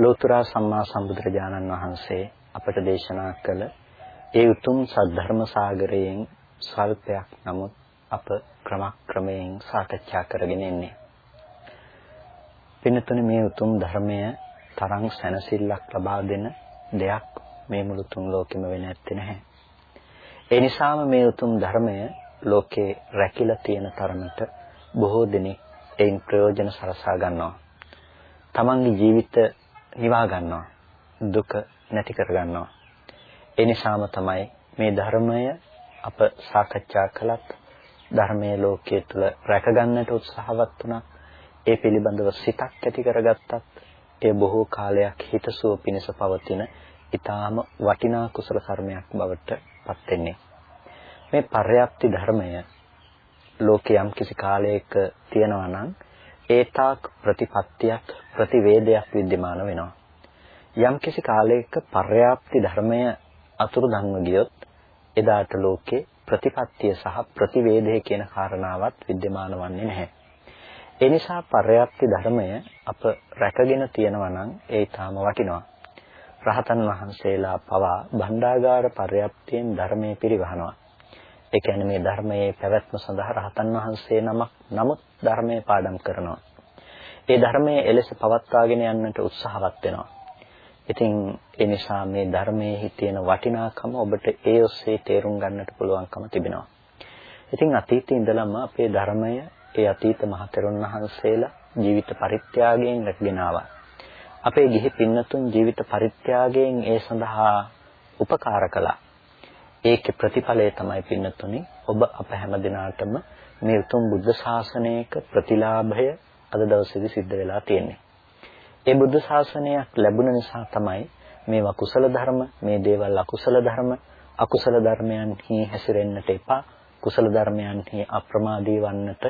ලෝතර සම්මා සම්බුදුරජාණන් වහන්සේ අපට දේශනා කළ ඒ උතුම් සද්ධර්ම සාගරයෙන් ස්වල්පයක් නමුත් අප ක්‍රමක්‍රමයෙන් සාකච්ඡා කරගෙන ඉන්නේ. පින්තුනේ මේ උතුම් ධර්මය තරම් සැනසෙල්ලක් ලබා දෙන දෙයක් මේ මුළු තුන් ලෝකෙම වෙ නැත්තේ නැහැ. ඒ නිසාම මේ උතුම් ධර්මය ලෝකේ රැකිලා තියෙන තරමට බොහෝ දෙනෙක් එයින් ප්‍රයෝජන සලසා ගන්නවා. තමන්ගේ ජීවිත නිවා ගන්නවා. දුක නැති කර ගන්නවා. ඒ නිසාම තමයි මේ ධර්මය අප සාකච්ඡා කළත් ධර්මයේ ලෝකයේ තුල රැකගන්නට උත්සාහවත් වුණා. ඒ පිළිබඳව සිතක් ඇති කරගත්තත් ඒ බොහෝ කාලයක් හිතසුව පිණිස පවතින ඊටාම වටිනා කුසල කර්මයක් බවට පත් වෙන්නේ. මේ පර්යාප්ති ධර්මය ලෝකේ යම් කිසි කාලයක තියෙනවා නම් ඒතාක් ප්‍රතිපත්තියක් ප්‍රතිවේදයක් विद्यमान වෙනවා. යම් කිසි කාලයක පර්යාප්ති ධර්මය අතුරුදන්ව ගියොත් එදාට ලෝකේ ප්‍රතිපත්තිය සහ ප්‍රතිවේදය කියන කාරණාවත් विद्यमान වන්නේ නැහැ. ඒ නිසා පර්යාප්ති ධර්මය අප රැකගෙන තියෙනවා නම් ඒ ඊටාම වටිනවා. රහතන් වහන්සේලා පවා භණ්ඩාගාර පර්යාප්තියෙන් ධර්මයේ පිරිවහනවා. ඒ කියන්නේ මේ ධර්මයේ පැවැත්ම සඳහා රහතන් වහන්සේ නමක් නමුත් ධර්මයේ පාඩම් කරනවා. ඒ ධර්මයේ එලෙස පවත්වාගෙන යන්නට උත්සාහවත් වෙනවා. ඉතින් ඒ නිසා මේ ධර්මයේ තියෙන වටිනාකම ඔබට ඒ ඔස්සේ තේරුම් ගන්නට පුළුවන්කම තිබෙනවා. ඉතින් අතීතයේ ඉඳලම අපේ ධර්මය ඒ අතීත මහතෙරුන් වහන්සේලා ජීවිත පරිත්‍යාගයෙන් රැකගෙන ආවා. අපේ ගිහි පින්නතුන් ජීවිත පරිත්‍යාගයෙන් ඒ සඳහා උපකාර කළා. ඒකේ ප්‍රතිඵලය තමයි පින්නතුනි ඔබ අප හැම දිනාටම මේ උතුම් බුද්ධ ශාසනයක ප්‍රතිලාභය අද දවසේදී සිද්ධ වෙලා තියෙන්නේ. ඒ බුද්ධ ශාසනයක් ලැබුණ නිසා තමයි මේවා කුසල ධර්ම, මේ දේවල් අකුසල ධර්ම, අකුසල ධර්මයන්හි හැසිරෙන්නට එපා, කුසල ධර්මයන්හි අප්‍රමාදී වන්නට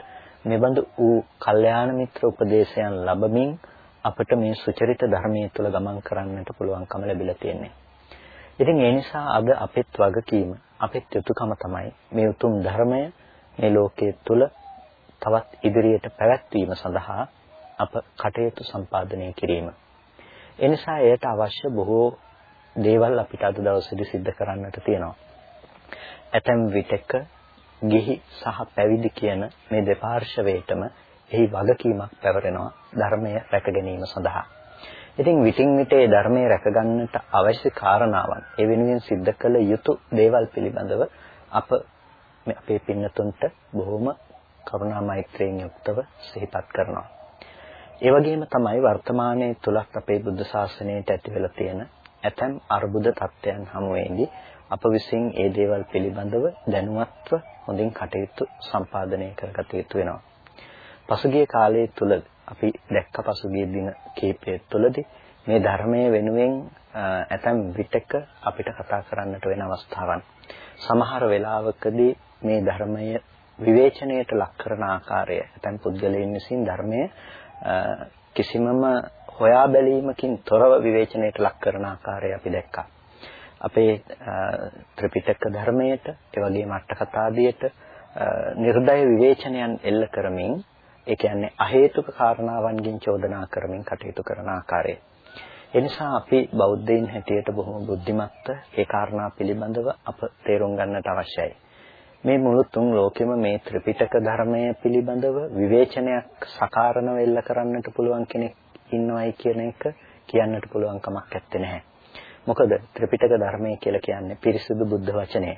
මෙබඳු වූ කල්යාණ මිත්‍ර උපදේශයන් ලැබමින් අපට මේ සුචරිත ධර්මයේ තුල ගමන් කරන්නට පුළුවන්කම ලැබිලා තියෙන්නේ. ඉතින් ඒ නිසා අද අපෙත් වගකීම අපෙත් යුතුයකම තමයි මේ උතුම් ධර්මය මේ ලෝකයේ තුල තවත් ඉදිරියට පැවැත්වීම සඳහා අප කටයුතු සම්පාදනය කිරීම. එනිසා එයට අවශ්‍ය බොහෝ දේවල් අපිට අද දවසේදී සිද්ධ කරන්නට තියෙනවා. ඇතැම් විටක ගිහි සහ පැවිදි කියන මේ දෙපාර්ශවයටම එහි වගකීමක් පැවරෙනවා ධර්මය රැක ගැනීම සඳහා. ඉතින් විтин විට ඒ ධර්මයේ රැකගන්නට අවශ්‍ය කාරණාවන් ඒ වෙනුවෙන් සිද්ධ කළ යුතු දේවල් පිළිබඳව අප අපේ පින්නතුන්ට බොහොම කරුණා මෛත්‍රියෙන් යුක්තව සිහිපත් කරනවා. ඒ වගේම තමයි වර්තමානයේ තුලත් අපේ බුද්ධ ශාසනයට ඇති වෙලා තියෙන ඇතැම් අර්බුද තත්ත්වයන් හමුවේදී අප විසින් ඒ දේවල් පිළිබඳව දැනුවත්ව හොඳින් කටයුතු සම්පාදනය කරගත යුතු වෙනවා. පසුගිය කාලයේ තුල අපි දැක්ක පසුගිය දින කීපය තුළදී මේ ධර්මයේ වෙනුවෙන් ඇතැම් විටක අපිට කතා කරන්නට වෙන අවස්ථාවන් සමහර වෙලාවකදී මේ ධර්මය විවේචනයට ලක් කරන ආකාරය ඇතැම් පුද්ගලයන් විසින් ධර්මය කිසිමම හොයා බැලීමකින් තොරව විවේචනයට ලක් කරන ආකාරය අපි දැක්කා. අපේ ත්‍රිපිටක ධර්මයට, ඒ වගේම අට කතාදියට නිර්දය විවේචනයන් එල්ල කරමින් ඒ කියන්නේ අහේතුක කාරණාවන්ගෙන් චෝදනා කරමින් කටයුතු කරන ආකාරය. ඒ නිසා අපි බෞද්ධයින් හැටියට බොහොම බුද්ධිමත්ව ඒ කාරණා පිළිබඳව අප තේරුම් ගන්නට අවශ්‍යයි. මේ මුළු තුන් ලෝකෙම මේ ත්‍රිපිටක ධර්මය පිළිබඳව විවේචනයක් සකාරණව එල්ල කරන්නට පුළුවන් කෙනෙක් ඉන්නවයි කියන එක කියන්නට පුළුවන් කමක් නැත්තේ නැහැ. මොකද ත්‍රිපිටක ධර්මය කියලා කියන්නේ පිරිසුදු බුද්ධ වචනය.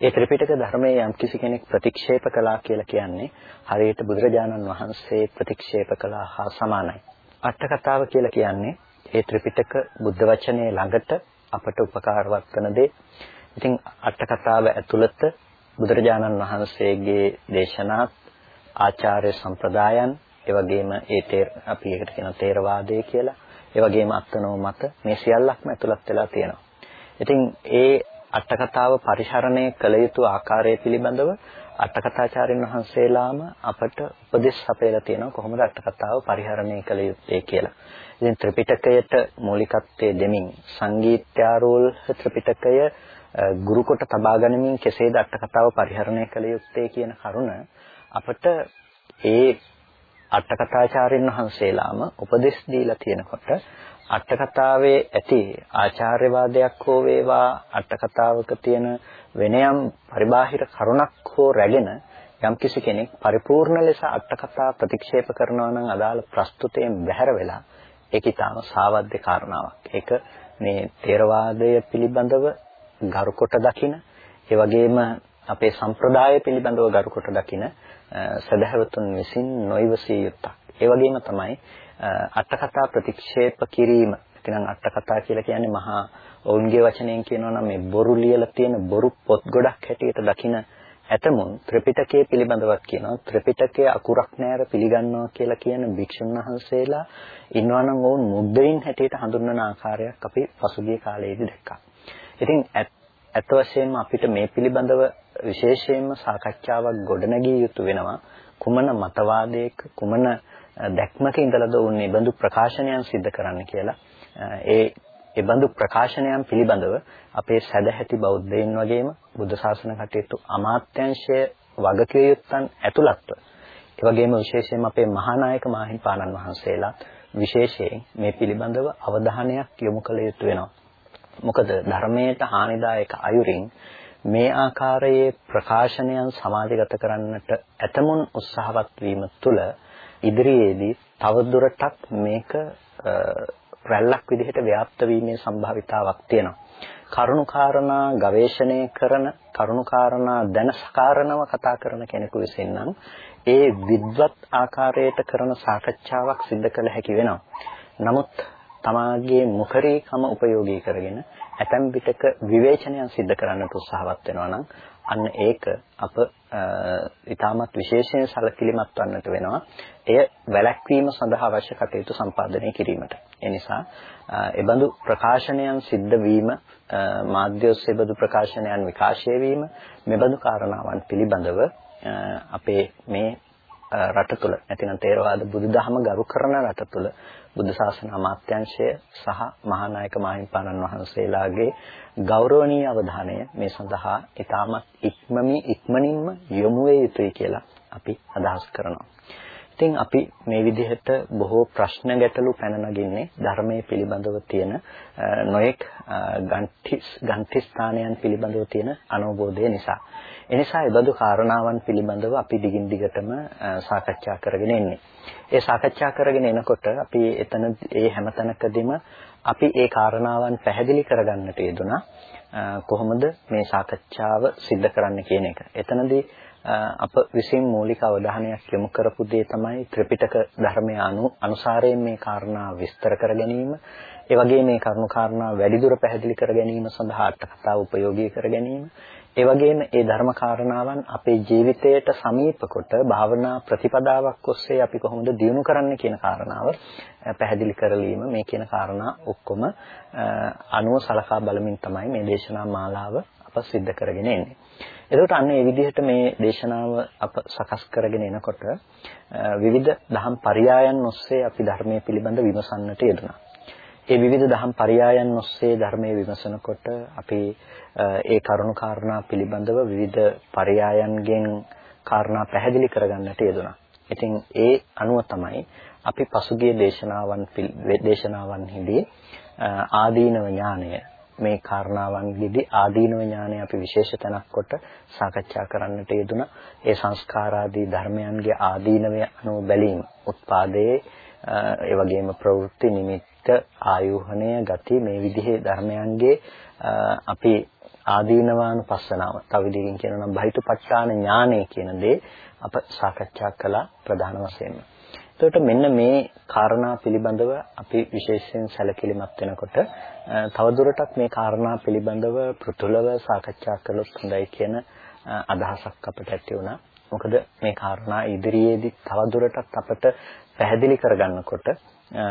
ඒ ත්‍රිපිටක ධර්මයේ යම් කිසි කෙනෙක් ප්‍රතික්ෂේප කළා කියලා කියන්නේ හරියට බුදුරජාණන් වහන්සේ ප්‍රතික්ෂේප කළා හා සමානයි. අට කතාව කියලා කියන්නේ ඒ ත්‍රිපිටක බුද්ධ වචනේ ළඟට අපට උපකාරවත් කරන දේ. ඉතින් අට කතාව ඇතුළත බුදුරජාණන් වහන්සේගේ දේශනාත් ආචාර්ය සම්ප්‍රදායන් ඒ වගේම ඒ තේර අපි ඒකට කියන තේරවාදය කියලා ඒ වගේම අත්නෝ මත මේ සියල්ලක්ම ඇතුළත් වෙලා තියෙනවා. ඉතින් ඒ අටකතාව පරිහරණය කළ යුතු ආකාරය පිළිබඳව අටකථාචාර්යන් වහන්සේලාම අපට උපදෙස් අපේලා තියෙනවා කොහොමද අටකතාව පරිහරණය කළ යුත්තේ කියලා. ඉතින් ත්‍රිපිටකයට මූලිකත්වයේ දෙමින් සංගීත්‍යාරෝල් ත්‍රිපිටකය ගුරු කොට තබා ගනිමින් කෙසේද අටකතාව පරිහරණය කළ යුත්තේ කියන කරුණ අපට ඒ අටකථාචාර්යන් වහන්සේලාම උපදෙස් දීලා තියෙනකොට අටකතාවේ ඇති ආචාර්යවාදයක් හෝ වේවා අටකතාවක තියෙන වෙනයම් පරිබාහිර කරුණක් හෝ රැගෙන යම්කිසි කෙනෙක් පරිපූර්ණ ලෙස අටකතා ප්‍රතික්ෂේප කරනවා නම් අදාළ ප්‍රස්තුතයෙන් බැහැර වෙලා ඒක ඊටාම සාවද්‍ය කාරණාවක්. ඒක මේ තේරවාදය පිළිබඳව ගරු කොට දකින ඒ වගේම අපේ සම්ප්‍රදාය පිළිබඳව ගරු කොට දකින සදහවතුන් විසින් නොයවසිය යුත්තක්. ඒ වගේම තමයි අටකතා ප්‍රතික්ෂේප කිරීම. එතනම් අටකතා කියලා කියන්නේ මහා ඔවුන්ගේ වචනයෙන් කියනවා නම් මේ බොරු ලියලා තියෙන බොරු පොත් ගොඩක් හැටියට දකින ඇතමුන් ත්‍රිපිටකයේ පිළිබඳවත් කියනවා ත්‍රිපිටකයේ අකුරක් නැර පිළිගන්නවා කියලා කියන භික්ෂුන් වහන්සේලා ඉන්නවා නම් ඔවුන් මුද්දයින් හැටියට හඳුන්වන ආකාරයක් අපි පසුගිය කාලයේදී දැක්කා. ඉතින් ඇත්ත වශයෙන්ම අපිට මේ පිළිබඳව විශේෂයෙන්ම සාකච්ඡාවක් ගොඩනගිය යුතු වෙනවා. කුමන මතවාදයක කුමන දැක්මක ඉඳලාද උන්නේ බඳු ප්‍රකාශනයන් සිද්ධ කරන්න කියලා. ඒ ඒ බඳු ප්‍රකාශනයන් පිළිබඳව අපේ සැදැහැති බෞද්ධයින් වගේම බුද්ධ ශාසන කටයුතු අමාත්‍යංශය වගකිය යුත්තන් ඇතුළත්ව ඒ වගේම විශේෂයෙන්ම අපේ මහානායක මාහිම්පාණන් වහන්සේලා විශේෂයෙන් මේ පිළිබඳව අවධානයක් යොමු කළ යුතු වෙනවා. මොකද ධර්මයට හානිදායක අයුරින් මේ ආකාරයේ ප්‍රකාශනයන් සමාජගත කරන්නට ඇතමුන් උත්සාහවත් වීම තුළ ඉදිරියේදී තවදුරටත් මේක රැල්ලක් විදිහට ව්‍යාප්ත වීමේ සම්භාවිතාවක් තියෙනවා. කරුණුකාරණා ගවේෂණය කරන කරුණුකාරණා දැන සකාරණව කතා කරන කෙනෙකු විසින් නම් ඒ විද්වත් ආකාරයට කරන සාකච්ඡාවක් සිදු කළ හැකි වෙනවා. නමුත් තමාගේ මුඛරීකම උපයෝගී කරගෙන ඇතැම් විටක විවේචනයන් සිදු කරන්නට උත්සාහවත් වෙනවා නම් අන්න ඒක අප ඊටමත් විශේෂයෙන් සැලකිලිමත් වන්නට වෙනවා. එය වැළැක්වීම සඳහා අවශ්‍ය කටයුතු සම්පාදනය කිරීමට. ඒ නිසා එබඳු ප්‍රකාශනයන් සිද්ධ වීම මාධ්‍ය ඔස්සේ බඳු ප්‍රකාශනයන් විකාශය වීම මෙබඳු කාරණාවන් පිළිබඳව අපේ මේ රට තුළ නැතිනම් තේරවාද බුදුදහම ගරු කරන රට තුළ බුද්ධ ශාසන අමාත්‍යංශය සහ මහානායක මාහිම්පාණන් වහන්සේලාගේ ගෞරවනීය අවධානය මේ සඳහා ඊටමත් ඉක්මමි ඉක්මනින්ම යොමු යුතුයි කියලා අපි අදහස් කරනවා. ඉතින් අපි මේ විදිහට බොහෝ ප්‍රශ්න ගැටලු පැන නගින්නේ ධර්මයේ පිළිබඳව තියෙන නොයෙක් ගන්තිස් ගන්තිස්ථානයන් පිළිබඳව තියෙන අනවබෝධය නිසා. එනිසා ඒ බඳු කාරණාවන් පිළිබඳව අපි දිගින් දිගටම සාකච්ඡා කරගෙන එන්නේ. ඒ සාකච්ඡා කරගෙන එනකොට අපි එතන ඒ හැමතැනකදීම අපි ඒ කාරණාවන් පැහැදිලි කරගන්නට යෙදුනා. කොහොමද මේ සාකච්ඡාව සිද්ධ කරන්න කියන එක. එතනදී අප විසින් මූලික අවධානයක් යොමු කරපු දේ තමයි ත්‍රිපිටක ධර්මයේ අනු අනුසාරයෙන් මේ කාරණා විස්තර කර ගැනීම ඒ වගේ මේ කරුණු කාරණා වැඩිදුර පැහැදිලි කර ගැනීම සඳහා අට කතාව උපයෝගී කර ගැනීම ඒ වගේම ඒ ධර්ම කාරණාවන් අපේ ජීවිතයට සමීප කොට භාවනා ප්‍රතිපදාවක් ඔස්සේ අපි කොහොමද දියුණු කරන්න කියන කාරණාව පැහැදිලි කරලීම මේ කියන කාරණා ඔක්කොම අනුව සලකා බලමින් තමයි මේ දේශනා මාලාව අප සිද්ධ කරගෙන එන්නේ. එතකොට අන්න ඒ විදිහට මේ දේශනාව අප සකස් කරගෙන එනකොට විවිධ දහම් පරයයන් ඔස්සේ අපි ධර්මයේ පිළිබඳ විමසන්නට යෙදුණා. ඒ විවිධ දහම් පරයයන් ඔස්සේ ධර්මයේ විමසනකොට අපි ඒ කරුණු කාරණා පිළිබඳව විවිධ පරයයන්ගෙන් කාරණා පැහැදිලි කරගන්නට යෙදුණා. ඉතින් ඒ අනුව තමයි අපි පසුගිය දේශනාවන් දේශනාවන්හිදී ආදීනව ඥානය මේ කාරණාවන්ගෙදී ආදීනව ඥානය අපි විශේෂ තැනක් කොට සාකච්ඡා කරන්නට යෙදුණා. ඒ සංස්කාරාදී ධර්මයන්ගේ ආදීනවය අනුව බැලීම, උත්පාදයේ ඒ වගේම ප්‍රවෘත්ති නිමිත්ත ආයෝහණය ගති මේ විදිහේ ධර්මයන්ගේ අපි ආදීනවානුපස්සනාව තව විදිහකින් කියනවා නම් බහිතපත්ඨාන ඥානය කියන දේ අප සාකච්ඡා කළා ප්‍රධාන වශයෙන්ම. එතකොට මෙන්න මේ කාරණා පිළිබඳව අපි විශේෂයෙන් සැලකිලිමත් වෙනකොට තවදුරටත් මේ කාරණා පිළිබඳව පෘතුලව සාකච්ඡා කළොත් හොඳයි කියන අදහසක් අපිට ඇති වුණා. මොකද මේ කාරණා ඉදිරියේදී තවදුරටත් අපට පැහැදිලි කරගන්නකොට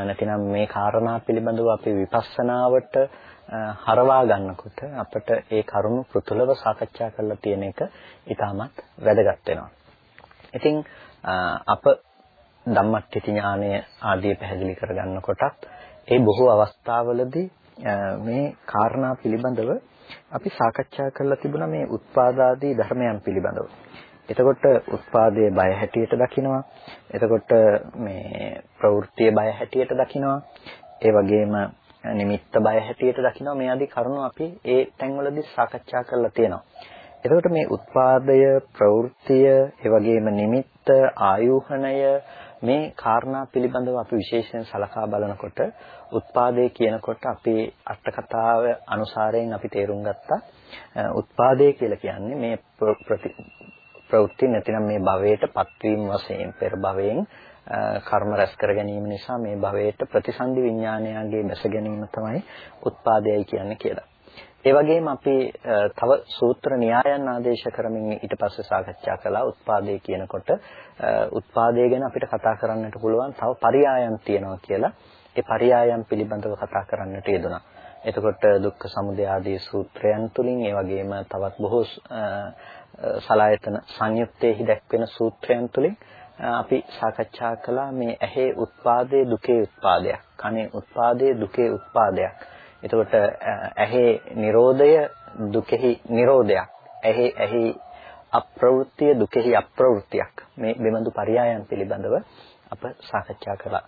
නැතිනම් මේ කාරණා පිළිබඳව අපි විපස්සනාවට හරවා ගන්නකොට අපිට ඒ කරුණු පෘතුලව සාකච්ඡා කරලා තියෙන එක ඉතාමත් වැදගත් වෙනවා. ඉතින් අප ධම්මට්ඨිති ඥානය ආදී පැහැදිලි කරගන්නකොටත් ඒ බොහෝ අවස්ථාවලදී මේ කාරණා පිළිබඳව අපි සාකච්ඡා කරලා තිබුණා මේ උත්පාදාදී ධර්මයන් පිළිබඳව. එතකොට උත්පාදයේ බය හැටියට දකිනවා. එතකොට මේ ප්‍රවෘත්තියේ බය හැටියට දකිනවා. ඒ වගේම නිමිත්ත බය හැටියට දකිනවා. මේ ආදී කරුණු අපි ඒ තැන්වලදී සාකච්ඡා කරලා තියෙනවා. එතකොට මේ උත්පාදය, ප්‍රවෘත්තිය, ඒ වගේම නිමිත්ත, ආයෝහණය මේ කාරණා පිළිබඳව අපි විශේෂයෙන් සලකා බලනකොට උත්පාදේ කියනකොට අපේ අට කතාව අනුසාරයෙන් අපි තේරුම් ගත්තා උත්පාදේ කියලා කියන්නේ මේ ප්‍රවෘත්ති නැතිනම් මේ භවයට පත්වීම වශයෙන් පෙර භවයෙන් කර්ම රැස් කර ගැනීම නිසා මේ භවයට ප්‍රතිසන්දි විඥානයගේ දැස ගැනීම තමයි උත්පාදයයි කියන්නේ කියලා. ඒ වගේම අපි තව සූත්‍ර න්‍යායන් ආදේශ කරමින් ඊට පස්සේ සාකච්ඡා කළා උත්පාදේ කියනකොට උත්පාදේ ගැන අපිට කතා කරන්නට පුළුවන් තව පරයයන් තියෙනවා කියලා. ඒ පරයයන් පිළිබඳව කතා කරන්නට යෙදුණා. එතකොට දුක්ඛ සමුදය ආදී සූත්‍රයන් තුලින් ඒ වගේම තවත් බොහෝ සලායතන සංයුත්තේහි දැක්වෙන සූත්‍රයන් තුලින් අපි සාකච්ඡා කළා මේ ඇහි උත්පාදයේ දුකේ උත්පාදයක් කනේ උත්පාදයේ දුකේ උත්පාදයක්. එතකොට ඇහි Nirodhaය දුකෙහි Nirodhayak ඇහි ඇහි අප්‍රවෘත්තිය දුකෙහි අප්‍රවෘත්තියක්. මේ බෙමඳු පරයයන් පිළිබඳව අප සාකච්ඡා කළා.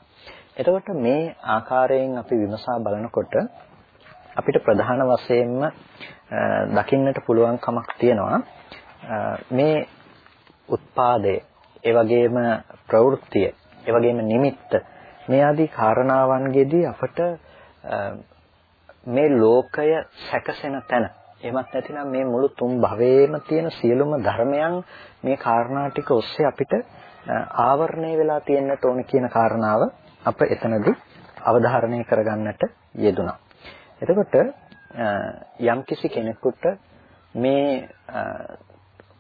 එතකොට මේ ආකාරයෙන් අපි විමසා බලනකොට අපිට ප්‍රධාන වශයෙන්ම දකින්නට පුළුවන් කමක් තියෙනවා. මේ උත්පාදය ඒ වගේම ප්‍රවෘත්තිය ඒ වගේම නිමිත්ත මේ ආදී කාරණාවන්ගෙදී අපට මේ ලෝකය සැකසෙන තැන එහෙමත් නැතිනම් මේ මුළු තුන් භවයේම තියෙන සියලුම ධර්මයන් මේ කාරණා ටික ඔස්සේ අපිට ආවරණය වෙලා තියෙන්නට ඕන කියන කාරණාව අප එතනදී අවධාරණය කරගන්නට යෙදුණා. එතකොට යම්කිසි කෙනෙකුට මේ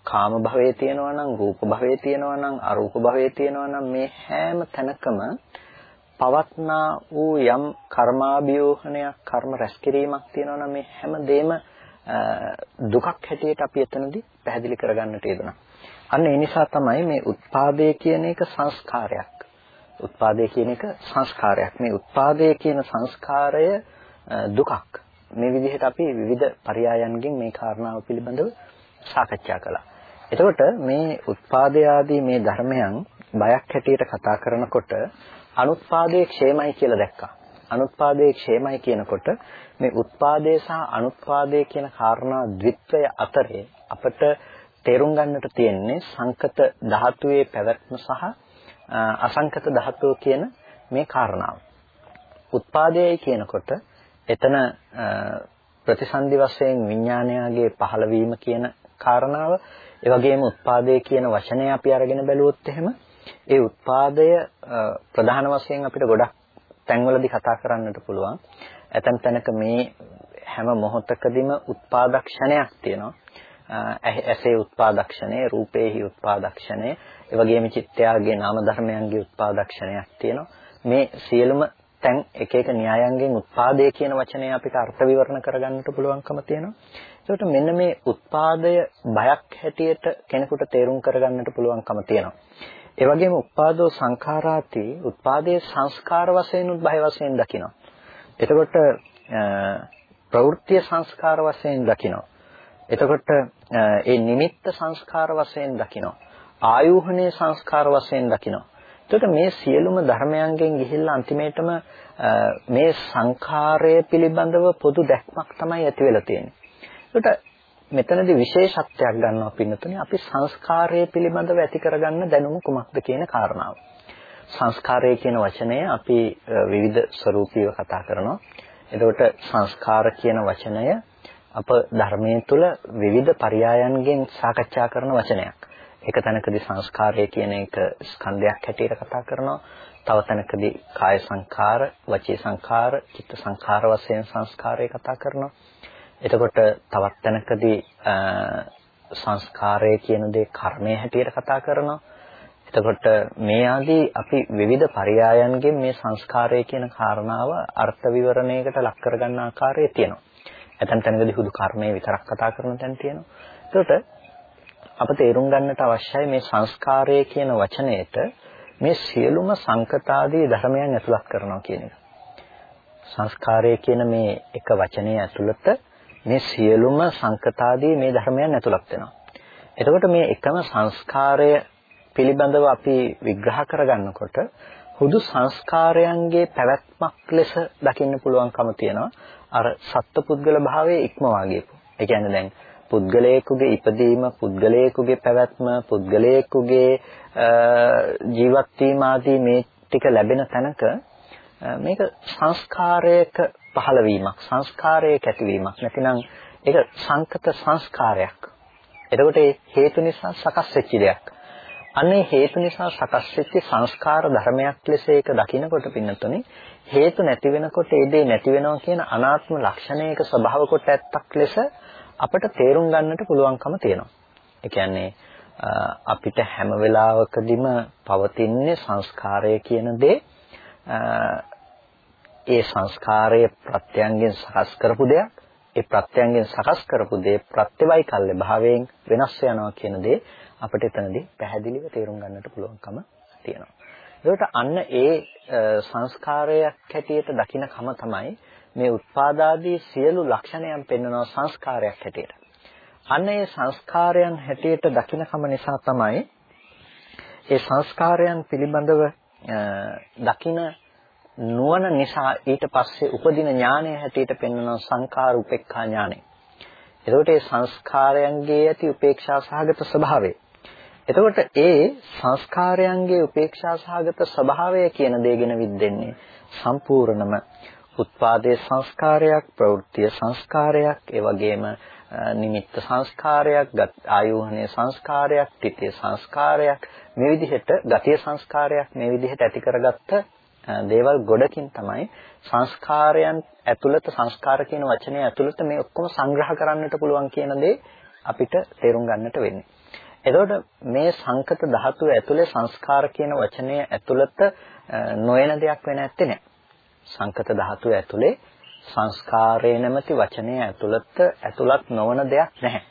කාම භවයේ තියෙනවා නම් රූප භවයේ තියෙනවා නම් අරූප භවයේ තියෙනවා නම් මේ හැම තැනකම පවත්නා වූ යම් කර්මාභියෝහණයක් කර්ම රැස්කිරීමක් තියෙනවා නම් මේ හැම දෙෙම දුකක් හැටියට අපි එතනදී පැහැදිලි කරගන්නට යෙදුණා. අන්න ඒ නිසා තමයි මේ උත්පාදේ කියන එක සංස්කාරයක්. උත්පාදේ කියන එක සංස්කාරයක්. මේ උත්පාදේ කියන සංස්කාරය දුකක්. මේ විදිහට අපි විවිධ පරයයන්ගෙන් මේ කාරණාව පිළිබඳව සාකච්ඡා කළා. එතකොට මේ උත්පාදේ ආදී මේ ධර්මයන් බයක් හැටියට කතා කරනකොට අනුත්පාදේ ക്ഷേමයි කියලා දැක්කා. අනුත්පාදේ ക്ഷേමයි කියනකොට මේ උත්පාදේ සහ අනුත්පාදේ කියන කාරණා ද්විත්වය අතරේ අපට තේරුම් ගන්නට තියෙන්නේ සංකත ධාතුවේ පැවැත්ම සහ අසංකත ධාතුව කියන මේ කාරණාව. උත්පාදයයි කියනකොට එතන ප්‍රතිසන්දි වශයෙන් විඥානයාගේ පහළවීම කියන කාරණාව ඒ වගේම උත්පාදේ කියන වචනය අපි අරගෙන බැලුවොත් එහෙම ඒ උත්පාදය ප්‍රධාන වශයෙන් අපිට ගොඩක් තැන්වලදී කතා කරන්නට පුළුවන්. ඇතැම් තැනක මේ හැම මොහොතකදීම උත්පාදක්ෂණයක් තියෙනවා. ඇසේ උත්පාදක්ෂණය, රූපේහි උත්පාදක්ෂණය, ඒ වගේම චිත්තයාගේ නාම ධර්මයන්ගේ උත්පාදක්ෂණයක් තියෙනවා. මේ සියලුම තැන් එක එක න්‍යායන්ගෙන් උත්පාදය කියන වචනය අපිට අර්ථ විවරණ කරගන්නට පුළුවන්කම තියෙනවා. ඒකට මෙන්න මේ උත්පාදය බයක් හැටියට කෙනෙකුට තේරුම් කරගන්නට පුළුවන්කම තියෙනවා. ඒ වගේම උපාදෝ සංඛාරාති උත්පාදයේ සංස්කාර වශයෙන් උත් බය වශයෙන් දකිනවා. එතකොට ප්‍රවෘත්ති සංස්කාර වශයෙන් දකිනවා. එතකොට ඒ නිමිත්ත සංස්කාර වශයෙන් දකිනවා. ආයෝහණේ සංස්කාර වශයෙන් දකිනවා. එතකොට මේ සියලුම ධර්මයන්ගෙන් ගිහිල්ලා අන්තිමේටම මේ සංඛාරය පිළිබඳව පොදු දැක්මක් තමයි ඇති වෙලා තියෙන්නේ. ඒකට මෙතනදී විශේෂත්වයක් ගන්නවා පින්නතුනේ අපි සංස්කාරය පිළිබඳව ඇති කරගන්න දැනුම කුමක්ද කියන කාරණාව. සංස්කාරය කියන වචනය අපි විවිධ ස්වරූපීව කතා කරනවා. එතකොට සංස්කාර කියන වචනය අප ධර්මයේ තුල විවිධ පරයයන්ගෙන් සාකච්ඡා කරන වචනයක්. එක තැනකදී සංස්කාරය කියන එක ස්කන්ධයක් හැටියට කතා කරනවා. තව තැනකදී කාය සංඛාර, වචී සංඛාර, චිත්ත සංඛාර වශයෙන් සංස්කාරය කතා කරනවා. එතකොට තවත් තැනකදී සංස්කාරය කියන දේ කර්මය හැටියට කතා කරනවා. එතකොට මේ ආදී අපි විවිධ පරයයන්ගෙන් මේ සංස්කාරය කියන කාරණාව අර්ථ විවරණයකට ලක් කරගන්න ආකාරය තියෙනවා. ඇතැම් තැනකදී හුදු කර්මය විතරක් කතා කරන තැන් තියෙනවා. එතකොට අප තේරුම් ගන්නට අවශ්‍යයි මේ සංස්කාරය කියන වචනයට මේ සියලුම සංකතාදී ධර්මයන් ඇතුළත් කරනවා කියන එක. සංස්කාරය කියන මේ එක වචනය ඇතුළත මේ සියලුම සංකතාදී මේ ධර්මයන් ඇතුළත් වෙනවා. එතකොට මේ එකම සංස්කාරය පිළිබඳව අපි විග්‍රහ කරගන්නකොට හුදු සංස්කාරයන්ගේ පැවැත්මක් ලෙස දකින්න පුළුවන්කම තියෙනවා. අර සත්පුද්ගල භාවයේ ඉක්මවා ගියපු. ඒ කියන්නේ දැන් පුද්ගලයෙකුගේ ඉපදීම, පුද්ගලයෙකුගේ පැවැත්ම, පුද්ගලයෙකුගේ ජීවත් වීම ආදී මේ ටික ලැබෙන තැනක මේක සංස්කාරයක පහළවීමක් සංස්කාරයක ඇතිවීමක් නැතිනම් ඒක සංකත සංස්කාරයක් එතකොට ඒ හේතු නිසා සකස් වෙච්ච දෙයක් අන්නේ හේතු නිසා සකස් වෙච්ච සංස්කාර ධර්මයක් ලෙස ඒක දකිනකොට පින්නතුනේ හේතු නැති වෙනකොට ඒ දේ නැති වෙනවා කියන අනාත්ම ලක්ෂණයක ස්වභාව කොට ඇත්තක් ලෙස අපිට තේරුම් ගන්නට පුළුවන්කම තියෙනවා. ඒ කියන්නේ අපිට හැම වෙලාවකදීම පවතින්නේ සංස්කාරය කියන දේ ඒ සංස්කාරයේ ප්‍රත්‍යයන්ගෙන් සකස් කරපු දෙයක් ඒ ප්‍රත්‍යයන්ගෙන් සකස් කරපු දේ ප්‍රත්‍යවයිකල්ය භාවයෙන් වෙනස් වෙනවා කියන දේ අපිට එතනදී පැහැදිලිව තේරුම් ගන්නට පුළුවන්කම තියෙනවා. ඒකට අන්න ඒ සංස්කාරයක් හැටියට දකින කම තමයි මේ උත්පාදාදී සියලු ලක්ෂණයන් පෙන්වන සංස්කාරයක් හැටියට. අන්න ඒ සංස්කාරයන් හැටියට දකින කම නිසා තමයි ඒ සංස්කාරයන් පිළිබඳව දකින නුවණ නිසා ඊට පස්සේ උපදින ඥානය හැටියට පෙන්වන සංකාර උපේක්ඛා ඥානය. එතකොට ඒ සංස්කාරයන්ගේ ඇති උපේක්ෂා සහගත ස්වභාවය. එතකොට ඒ සංස්කාරයන්ගේ උපේක්ෂා සහගත ස්වභාවය කියන දේ ගැන විද්දෙන්නේ සම්පූර්ණම උත්පාදයේ සංස්කාරයක්, ප්‍රවෘත්ති සංස්කාරයක්, ඒ වගේම නිමිත්ත සංස්කාරයක්, ආයෝහනයේ සංස්කාරයක්, තිතේ සංස්කාරයක්, මේ විදිහට ගතිය සංස්කාරයක් මේ විදිහට ඇති කරගත්ත දේවල් ගොඩකින් තමයි සංස්කාරයන් ඇතුළත සංස්කාර කියන වචනේ ඇතුළත මේ ඔක්කොම සංග්‍රහ කරන්නට පුළුවන් කියන දේ අපිට තේරුම් ගන්නට වෙන්නේ. එතකොට මේ සංකත ධාතුව ඇතුලේ සංස්කාර කියන වචනය ඇතුළත නොයන දෙයක් වෙ නැත්තේ නෑ. සංකත ධාතුව ඇතුලේ සංස්කාරය නැමැති වචනය ඇතුළත ඇතුළත් නොවන දෙයක් නැහැ.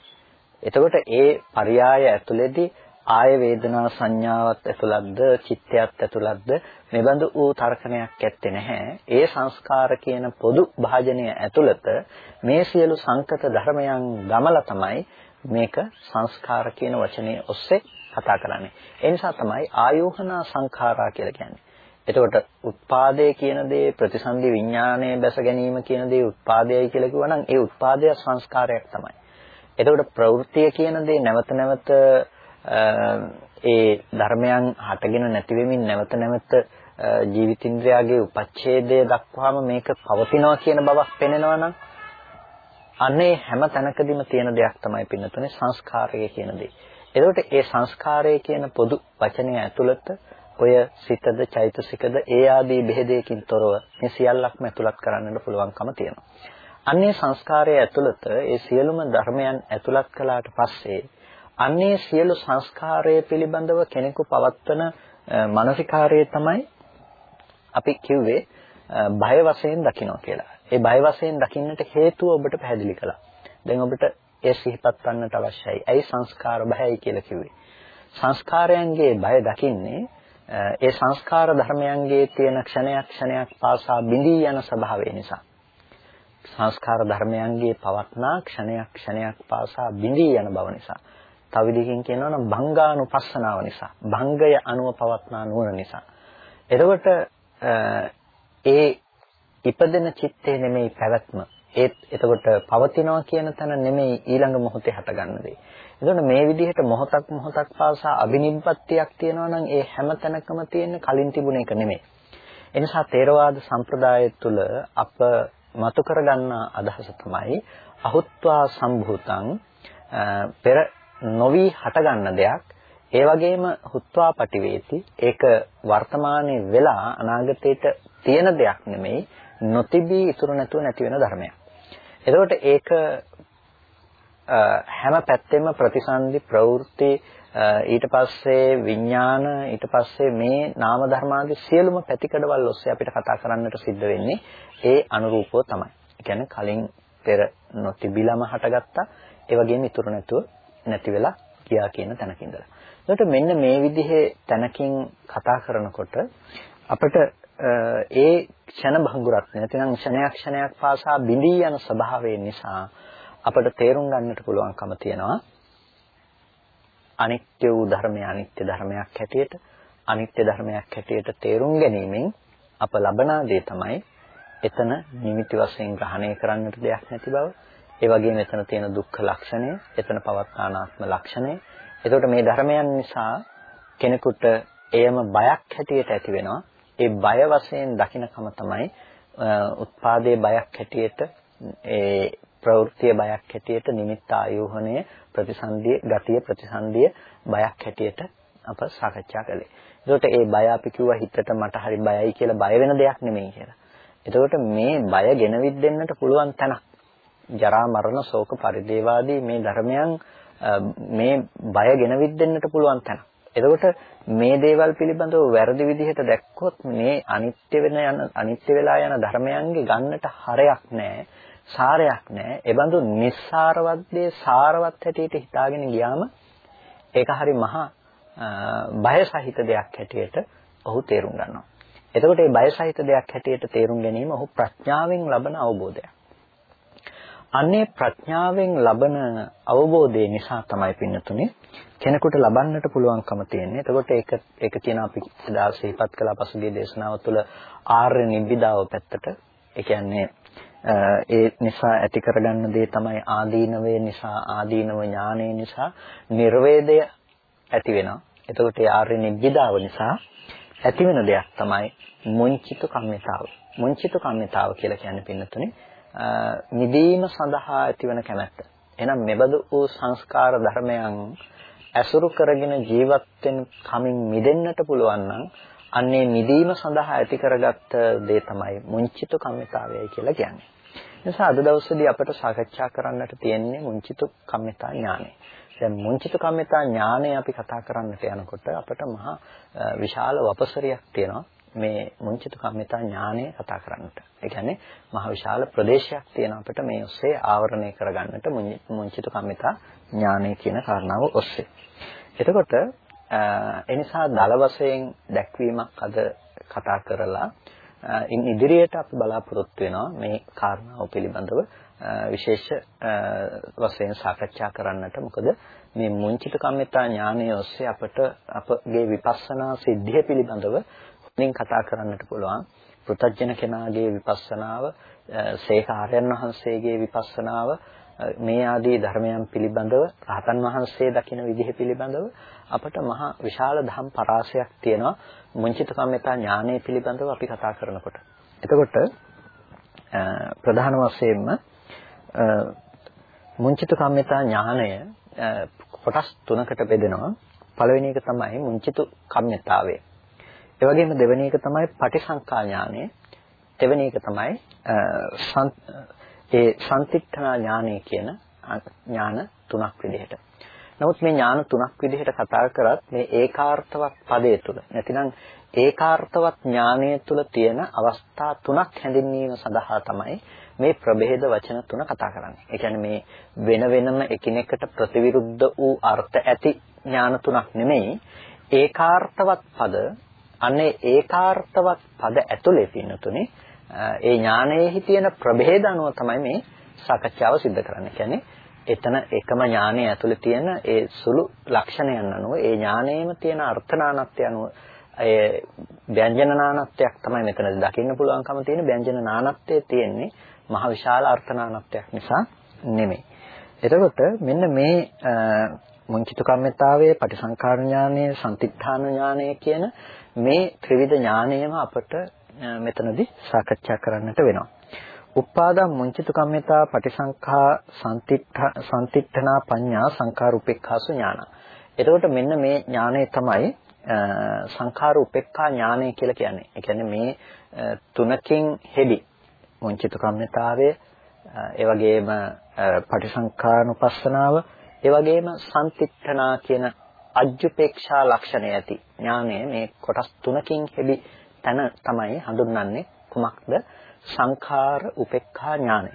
එතකොට ඒ පරයාය ඇතුලේදී ආය වේදනා සංඥාවත් ඇතුළත්ද චිත්තයත් ඇතුළත්ද මෙබඳු වූ තර්කණයක් ඇත්තේ නැහැ. ඒ සංස්කාර කියන පොදු භාජනය ඇතුළත මේ සියලු සංකත ධර්මයන් ගමලා තමයි මේක සංස්කාර කියන වචනේ ඔස්සේ කතා කරන්නේ. ඒ නිසා තමයි ආයෝහනා සංඛාරා කියලා කියන්නේ. එතකොට උත්පාදේ කියන දේ ප්‍රතිසන්දි විඥානයේ බැස ගැනීම කියන දේ උත්පාදයයි කියලා කිව්වනම් ඒ උත්පාදය සංස්කාරයක් තමයි. එතකොට ප්‍රවෘත්තිය කියන දේ නැවත නැවත ඒ ධර්මයන් හටගෙන නැති වෙමින් නැවත නැවත ජීවිතින්ද්‍රයාගේ උපච්ඡේදය දක්වාම මේක පවතිනවා කියන බවක් පෙනෙනවා නම් අනේ හැම තැනකදීම තියෙන දෙයක් තමයි පින්නතුනේ සංස්කාරය කියන දේ. එතකොට ඒ සංස්කාරය කියන පොදු වචනය ඇතුළත ඔය සිතද චෛතසිකද ඒ ආදී බෙහෙදයකින් තොරව මේ සියල්ලක්ම ඇතුළත් කරන්නට පුළුවන්කම තියෙනවා. අන්නේ සංස්කාරය ඇතුළත ඒ සියලුම ධර්මයන් ඇතුළත් කළාට පස්සේ අන්නේ සියලු සංස්කාරය පිළිබඳව කෙනෙකු පවත්වන මානසිකාරය තමයි අපි කිව්වේ බය වශයෙන් දකිනවා කියලා. ඒ බය වශයෙන් දකින්නට හේතුව ඔබට පැහැදිලි කළා. දැන් ඔබට ඒ සිහිපත් වන්නට අවශ්‍යයි. ඇයි සංස්කාර බයයි කියලා කිව්වේ? සංස්කාරයන්ගේ බය දකින්නේ ඒ සංස්කාර ධර්මයන්ගේ තියෙන ක්ෂණයක් ක්ෂණයක් පාසා බිඳී යන ස්වභාවය නිසා. සංස්කාර ධර්මයන්ගේ පවත්නා ක්ෂණයක් ක්ෂණයක් පාසා බිඳී යන බව නිසා. තව විදිහකින් කියනවා නම් භංගානුපස්සනාව නිසා භංගය අනුව පවත්නා නුවණ නිසා එතකොට ඒ ඉපදෙන චිත්තේ නෙමෙයි පැවැත්ම ඒත් එතකොට පවතිනවා කියන තැන නෙමෙයි ඊළඟ මොහොතේ හටගන්න දේ. එතකොට මේ විදිහට මොහොතක් මොහොතක් පාසා අබිනිබ්බත්තියක් තියෙනවා නම් ඒ හැම තැනකම තියෙන කලින් තිබුණ එක නෙමෙයි. එනිසා තේරවාද සම්ප්‍රදාය තුළ අප මතු කරගන්න අදහස තමයි අහුත්වා සම්භූතං පෙර නොවි හටගන්න දෙයක් ඒ වගේම හුත්වා පටිවේති ඒක වර්තමානයේ වෙලා අනාගතයට තියෙන දෙයක් නෙමෙයි නොතිබී ඉතුරු නැතුව නැති වෙන ධර්මයක්. එතකොට ඒක හැම පැත්තෙම ප්‍රතිසන්දි ප්‍රවෘත්ති ඊට පස්සේ විඥාන ඊට පස්සේ මේ නාම ධර්මාගේ සියලුම පැතිකඩවල් ඔස්සේ අපිට කතා කරන්නට සිද්ධ වෙන්නේ ඒ අනුරූපව තමයි. ඒ කියන්නේ කලින් පෙර නොතිබිලම හටගත්තා ඒ වගේම ඉතුරු නැතුව නැති වෙලා ගියා කියන තැනක ඉඳලා. එතකොට මෙන්න මේ විදිහේ තැනකින් කතා කරනකොට අපිට ඒ ක්ෂණ භංගුරත් නැතිනම් ක්ෂණයක් ක්ෂණයක් පාසා බිඳී යන ස්වභාවය නිසා අපිට තේරුම් ගන්නට පුළුවන්කම තියෙනවා අනිත්‍ය වූ ධර්මය අනිත්‍ය ධර්මයක් හැටියට අනිත්‍ය ධර්මයක් හැටියට තේරුම් ගැනීමෙන් අප ලබනා දේ තමයි එතන නිමිති වශයෙන් ග්‍රහණය කරන්නට දෙයක් නැති බව ඒ වගේම එතන තියෙන දුක්ඛ ලක්ෂණය, එතන පවත්තානාත්ම ලක්ෂණය. එතකොට මේ ධර්මයන් නිසා කෙනෙකුට එයම බයක් හැටියට ඇති වෙනවා. ඒ බය වශයෙන් දකින්නකම තමයි උත්පාදයේ බයක් හැටියට ඒ ප්‍රවෘත්තිය බයක් හැටියට නිමිත්ත ආයෝහණය ප්‍රතිසන්දිය ගතිය ප්‍රතිසන්දිය බයක් හැටියට අප සාකච්ඡා කළේ. ඒකට ඒ බය අපි කිව්වා හිතට මට හරි බයයි කියලා බය වෙන දෙයක් නෙමෙයි කියලා. එතකොට මේ බය ගෙනවිත් දෙන්නට පුළුවන් තැනක්. ජරා මරණ ශෝක පරිදේවාදී මේ ධර්මයන් මේ බය ගෙනවිත් දෙන්නට පුළුවන් තැන. එතකොට මේ දේවල් පිළිබඳව වැරදි විදිහට දැක්කොත් මේ අනිත්‍ය වෙන යන අනිත්‍ය වෙලා යන ධර්මයන්ගේ ගන්නට හරයක් නැහැ. සාරයක් නැහැ. ඒබඳු නිස්සාරවත් දේ සාරවත් හැටියට හිතාගෙන ගියාම ඒක හරි මහා බය සහිත දෙයක් හැටියට ඔහු තේරුම් ගන්නවා. එතකොට මේ බය සහිත දෙයක් හැටියට තේරුම් ගැනීම ඔහු ප්‍රඥාවෙන් ලබන අවබෝධයක්. අන්නේ ප්‍රඥාවෙන් ලබන අවබෝධය නිසා තමයි පින්නතුනේ කෙනෙකුට ලබන්නට පුළුවන්කම තියෙන්නේ. එතකොට ඒක ඒක කියන අපි එදා සිහිපත් කළ පසුගිය දේශනාව තුළ ආර්ය නිබ්බිදාව පැත්තට ඒ කියන්නේ ඒ නිසා ඇති කරගන්න දේ තමයි ආදීනවේ නිසා ආදීනව ඥානය නිසා නිර්වේදය ඇති වෙනවා. එතකොට ඒ ආර්ය නිබ්බිදාව නිසා ඇති වෙන දෙයක් තමයි මුංචිත කම්මිතාව. මුංචිත කම්මිතාව කියලා කියන්නේ පින්නතුනේ මිදීම සඳහා ඇතිවන කැමැත්ත. එහෙනම් මෙබඳු වූ සංස්කාර ධර්මයන් ඇසුරු කරගෙන ජීවත් වෙන කමින් මිදෙන්නට පුළුවන් නම් අන්නේ මිදීම සඳහා ඇති කරගත්ත දේ තමයි මුංචිත කම්මිතාවයයි කියලා කියන්නේ. නිසා අද දවසේදී අපට සාකච්ඡා කරන්නට තියෙන්නේ මුංචිත කම්මිතා ඥානය. දැන් මුංචිත කම්මිතා ඥානය අපි කතා කරන්නට යනකොට අපට මහා විශාල වපසරියක් තියෙනවා. මේ මුංචිත කම්මිතා ඥානය කතා කරන්නට. ඒ කියන්නේ මහ විශාල ප්‍රදේශයක් තියෙන අපිට මේ ඔස්සේ ආවරණය කරගන්නට මුංචිත කම්මිතා ඥානය කියන කාරණාව ඔස්සේ. එතකොට ඒ නිසා දල වශයෙන් දැක්වීමක් අද කතා කරලා ඉන් ඉදිරියට අපි බලාපොරොත්තු වෙනවා මේ කාරණාව පිළිබඳව විශේෂ වශයෙන් සාකච්ඡා කරන්නට මොකද මේ මුංචිත කම්මිතා ඥානය ඔස්සේ අපට අපගේ විපස්සනා සිද්ධිය පිළිබඳව හොඳින් කතා කරන්නට පුළුවන්. පෘථජන කෙනාගේ විපස්සනාව, සේකාරයන් වහන්සේගේ විපස්සනාව මේ ආදී ධර්මයන් පිළිබඳව රහතන් වහන්සේ දකින විදිහ පිළිබඳව අපට මහා විශාල ධම් පරාසයක් තියෙනවා මුංචිත කම්මිතා ඥානය පිළිබඳව අපි කතා කරනකොට. එතකොට ප්‍රධාන වශයෙන්ම මුංචිත කම්මිතා ඥානය කොටස් තුනකට බෙදෙනවා. පළවෙනි එක තමයි මුංචිත කම්මිතාවය. ඒ වගේම දෙවෙනි එක තමයි පටිසංකා ඥානය. දෙවෙනි එක තමයි ඒ සම්තික්ඨනා ඥානය කියන ඥාන තුනක් විදිහට. නමුත් මේ ඥාන තුනක් විදිහට කතා කරත් මේ ඒකාර්ථවත් පදයේ තුල නැතිනම් ඒකාර්ථවත් ඥානය තුල තියෙන අවස්ථා තුනක් හැඳින්වීම සඳහා තමයි මේ ප්‍රභේද වචන තුන කතා කරන්නේ. ඒ කියන්නේ මේ වෙන වෙනම එකිනෙකට ප්‍රතිවිරුද්ධ වූ අර්ථ ඇති ඥාන තුනක් නෙමෙයි ඒකාර්ථවත් පද අනේ ඒකාර්ථවත් පද ඇතුලේ පින්නතුනේ ඒ ඥානයේහි තියෙන ප්‍රභේද අනුව තමයි මේ සාකච්ඡාව සිද්ධ කරන්නේ. කියන්නේ එතන එකම ඥානයේ ඇතුලේ තියෙන ඒ සුළු ලක්ෂණයන් අනුව ඒ ඥානයේම තියෙන අර්ථනානත්වය අනුව ඒ ව්‍යංජන නානත්වයක් තමයි මෙතනදී දකින්න පුළුවන්කම තියෙන ව්‍යංජන නානත්වයේ තියෙන්නේ මහ විශාල අර්ථනානත්වයක් නිසා නෙමෙයි. එතකොට මෙන්න මේ මුංචිත කම්මිතාවයේ පටිසංකාර ඥානයේ සම්තිත්ථාන ඥානයේ කියන මේ ත්‍රිවිධ ඥානයම අපට මෙතනදී සාකච්ඡා කරන්නට වෙනවා. උපාදම් මුංචිත කම්මිතා පටිසංඛා සම්තිත්ථනා පඤ්ඤා සංඛාර උපේක්ඛාසු ඥාන. එතකොට මෙන්න මේ ඥානය තමයි සංඛාර උපේක්ඛා ඥානය කියලා කියන්නේ. ඒ කියන්නේ මේ තුනකින් හෙඩි මුංචිත කම්මිතාවේ ඒ වගේම පටිසංකානුපස්සනාව ඒ වගේම සම්තිත්තනා කියන අජ්ජුපේක්ෂා ලක්ෂණය ඇති ඥානය මේ කොටස් තුනකින් හෙබි තැන තමයි හඳුන්වන්නේ කුමක්ද සංඛාර උපේක්ඛා ඥානය.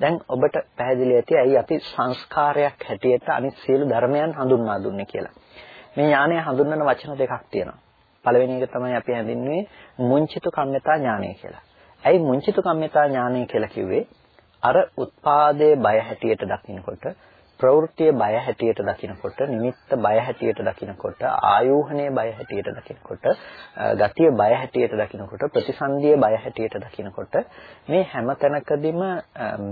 දැන් ඔබට පැහැදිලි ඇති ඇයි අපි සංස්කාරයක් හැටියට අනිත් සියලු ධර්මයන් හඳුන්වා දුන්නේ කියලා. මේ ඥානය හඳුන්වන වචන දෙකක් තියෙනවා. පළවෙනි එක තමයි අපි හඳින්නේ මුංචිතු කම්මතා ඥානය කියලා. ඇයි මුංචිතු කම්මතා ඥානය කියලා කිව්වේ? අර උත්පාදයේ බය හැටියට දකිනකොට ප්‍රවෘත්තිය බය හැටියට දකිනකොට නිමිත්ත බය හැටියට දකිනකොට ආයෝහණය බය හැටියට දකිනකොට ගතිය බය හැටියට දකිනකොට ප්‍රතිසන්දිය බය හැටියට දකිනකොට මේ හැම තැනකදීම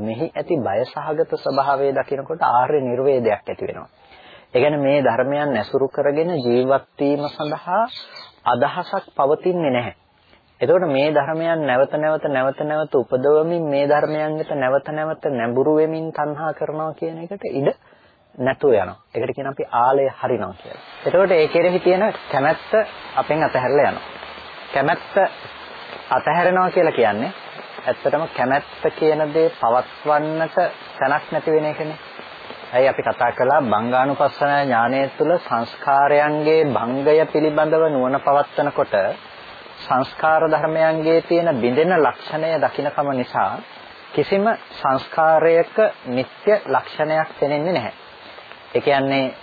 මෙහි ඇති බය සහගත ස්වභාවය දකිනකොට ආර්ය නිර්වේදයක් ඇති වෙනවා. ඒ කියන්නේ මේ ධර්මයන් ඇසුරු කරගෙන ජීවත් වීම සඳහා අදහසක් පවතින්නේ නැහැ. එතකොට මේ ධර්මයන් නැවත නැවත නැවත නැවත උපදවමින් මේ ධර්මයන් වෙත නැවත නැවත නැඹුරු වෙමින් තණ්හා කරනවා කියන එකට ඉඩ නැතුව යනවා. ඒකට කියන අපි ආලය හරිනවා කියලා. එතකොට ඒ කෙරෙහි තියෙන කැමැත්ත අපෙන් අතහැරලා යනවා. කැමැත්ත අතහැරෙනවා කියලා කියන්නේ ඇත්තටම කැමැත්ත කියන දේ පවත්වන්නට තැනක් නැති වෙන එකනේ. ඇයි අපි කතා කළා බංගානුපස්සන ඥානය තුළ සංස්කාරයන්ගේ භංගය පිළිබඳව නුවණ පවත්වනකොට සංස්කාර ධර්මයන්ගේ තියෙන බිඳෙන ලක්ෂණය දකින්නකම නිසා කිසිම සංස්කාරයක නিত্য ලක්ෂණයක් දැනෙන්නේ නැහැ. ඒ කියන්නේ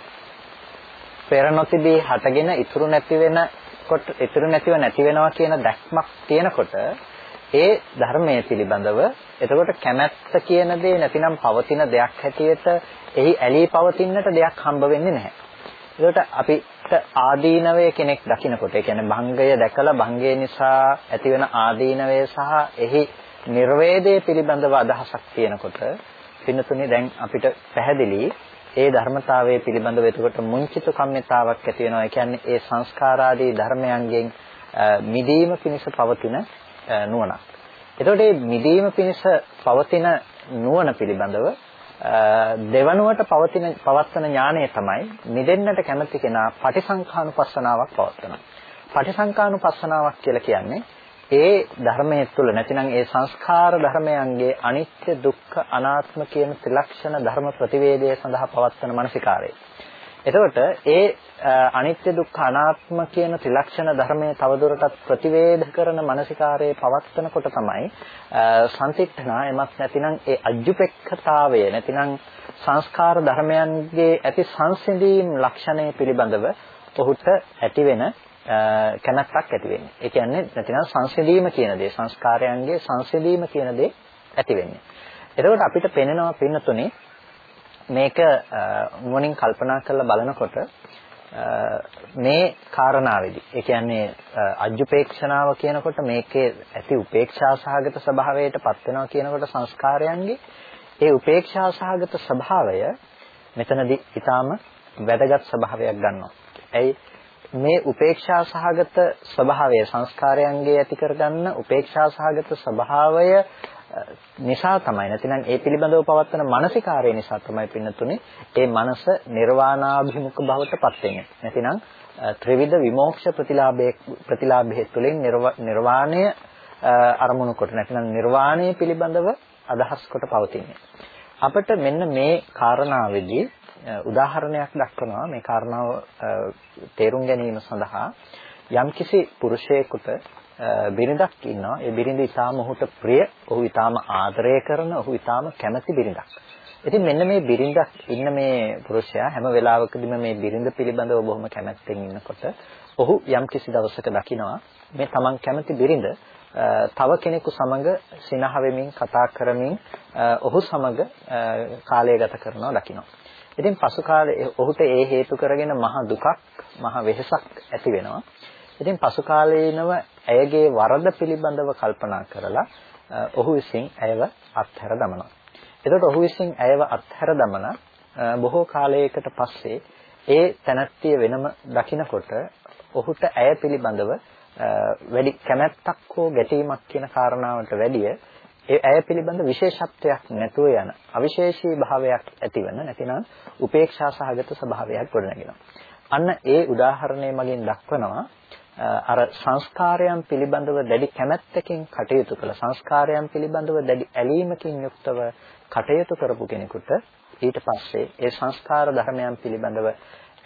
පෙර නොතිබී හටගෙන ඉතුරු නැති වෙන කොට ඉතුරු නැතිව නැති වෙනවා කියන දැක්මක් තියෙනකොට ඒ ධර්මයේ පිළිබඳව එතකොට කැමැත්ත කියන දේ නැතිනම් පවතින දෙයක් හැටියට එහි ඇලී පවතින්නට දෙයක් හම්බ වෙන්නේ නැහැ. ඒකට අපිට ආදීනවය කෙනෙක් දකිනකොට ඒ කියන්නේ භංගය දැකලා භංගය නිසා ඇතිවන ආදීනවය සහ එහි නිර්වේදයේ පිළිබඳව අදහසක් තියෙනකොට පින්නතුනේ දැන් අපිට පැහැදිලි ඒ ධර්මතාවයේ පිළිබඳව එතකොට මුංචිත කම්මිතාවක් ඇති වෙනවා. ඒ කියන්නේ ඒ සංස්කාරාදී ධර්මයන්ගෙන් මිදීම පිණිස පවතින නුවණක්. එතකොට මේ මිදීම පිණිස පවතින නුවණ පිළිබඳව දෙවනුවට පවතින පවත්වන ඥානය තමයි මිදෙන්නට කැමති කෙනා පටිසංඛානුපස්සනාවක් පවත්වනවා. පටිසංඛානුපස්සනාවක් කියලා කියන්නේ ඒ ධර්මයේ තුල නැතිනම් ඒ සංස්කාර ධර්මයන්ගේ අනිත්‍ය දුක්ඛ අනාත්ම කියන ත්‍රිලක්ෂණ ධර්ම ප්‍රතිවේදය සඳහා පවත්වන මානසිකාරය. එතකොට ඒ අනිත්‍ය දුක්ඛ අනාත්ම කියන ත්‍රිලක්ෂණ ධර්මයේ තවදුරටත් ප්‍රතිවේධ කරන මානසිකාරයේ පවත්නකොට තමයි සම්තික්ඨනා එමත් නැතිනම් ඒ අජ්ජුපෙක්ඛතාවය නැතිනම් සංස්කාර ධර්මයන්ගේ ඇති සංසිඳීම් ලක්ෂණය පිළිබඳව ඔහුට ඇතිවෙන කැමැත්තක් ඇති වෙන්නේ. ඒ කියන්නේ නැතිනම් සංසිඳීම කියන දේ සංස්කාරයන්ගේ සංසිඳීම කියන දේ ඇති වෙන්නේ. එතකොට අපිට පෙනෙනවා පින්නතුනේ මේක නුවණින් කල්පනා කරලා බලනකොට මේ කාරණාවේදී ඒ කියන්නේ අජ්ජුපේක්ෂණාව කියනකොට මේකේ ඇති උපේක්ෂා සහගත ස්වභාවයට පත් වෙනවා කියනකොට සංස්කාරයන්ගේ ඒ උපේක්ෂා සහගත ස්වභාවය මෙතනදී ඊටාම වැදගත් ස්වභාවයක් ගන්නවා. ඇයි මේ උපේක්ෂා සහගත ස්වභාවය සංස්කාරයන්ගේ ඇති කරගන්න උපේක්ෂා සහගත ස්වභාවය නිසා තමයි නැතිනම් ඒ පිළිබඳව පවත්වන මානසිකාරය නිසා තමයි පින්නතුනේ ඒ මනස නිර්වාණාභිමුඛ බවට පත් වෙන්නේ. නැතිනම් ත්‍රිවිධ විමෝක්ෂ ප්‍රතිලාභයේ ප්‍රතිලාභයේ තුලින් නිර්වාණය අරමුණු කොට නැතිනම් නිර්වාණය පිළිබඳව අදහස් කොට පවතින්නේ. අපිට මෙන්න මේ කාරණාවේදී උදාහරණයක් දක්වනවා මේ කාරණාව තේරුම් ගැනීම සඳහා යම්කිසි පුරුෂයෙකුට බිරිඳක් ඉන්නවා. ඒ බිරිඳ ඊටාම ඔහුට ප්‍රිය, ඔහු ඊටාම ආදරය කරන, ඔහු ඊටාම කැමති බිරිඳක්. ඉතින් මෙන්න මේ බිරිඳක් ඉන්න මේ පුරුෂයා හැම වෙලාවකදීම මේ බිරිඳ පිළිබඳව බොහොම කැමැත්තෙන් ඉන්නකොට ඔහු යම්කිසි දවසක දකිනවා මේ තමන් කැමති බිරිඳ තව කෙනෙකු සමග සිනහ වෙමින් කතා කරමින් ඔහු සමග කාලය ගත කරනවා දකිනවා. ඉතින් පසු කාලේ ඔහුට ඒ හේතු කරගෙන මහ දුකක් මහ වෙහසක් ඇති වෙනවා. ඉතින් පසු කාලේනව ඇයගේ වරද පිළිබඳව කල්පනා කරලා ඔහු විසින් ඇයව අත්හැර දමනවා. එතකොට ඔහු විසින් ඇයව අත්හැර දමන බොහෝ කාලයකට පස්සේ ඒ තනත්තිය වෙනම දකිනකොට ඔහුට ඇය පිළිබඳව වැඩි කැමැත්තක් හෝ ගැටීමක් කියන කාරණාවට වැඩිය ඒ ඇය පිළිබඳ විශේෂත්වයක් නැතුව යන අවිශේෂී භාවයක් ඇතිවන නැතිනම් උපේක්ෂා සහගත ස්වභාවයක් ගොඩනගෙනවා. අන්න ඒ උදාහරණය මගින් දක්වනවා අර සංස්කාරයන් පිළිබඳව දැඩි කැමැත්තකින් කටයුතු කළ සංස්කාරයන් පිළිබඳව දැඩි ඇලීමකින් යුක්තව කටයුතු කරපු කෙනෙකුට ඊට පස්සේ ඒ සංස්කාර ධර්මයන් පිළිබඳව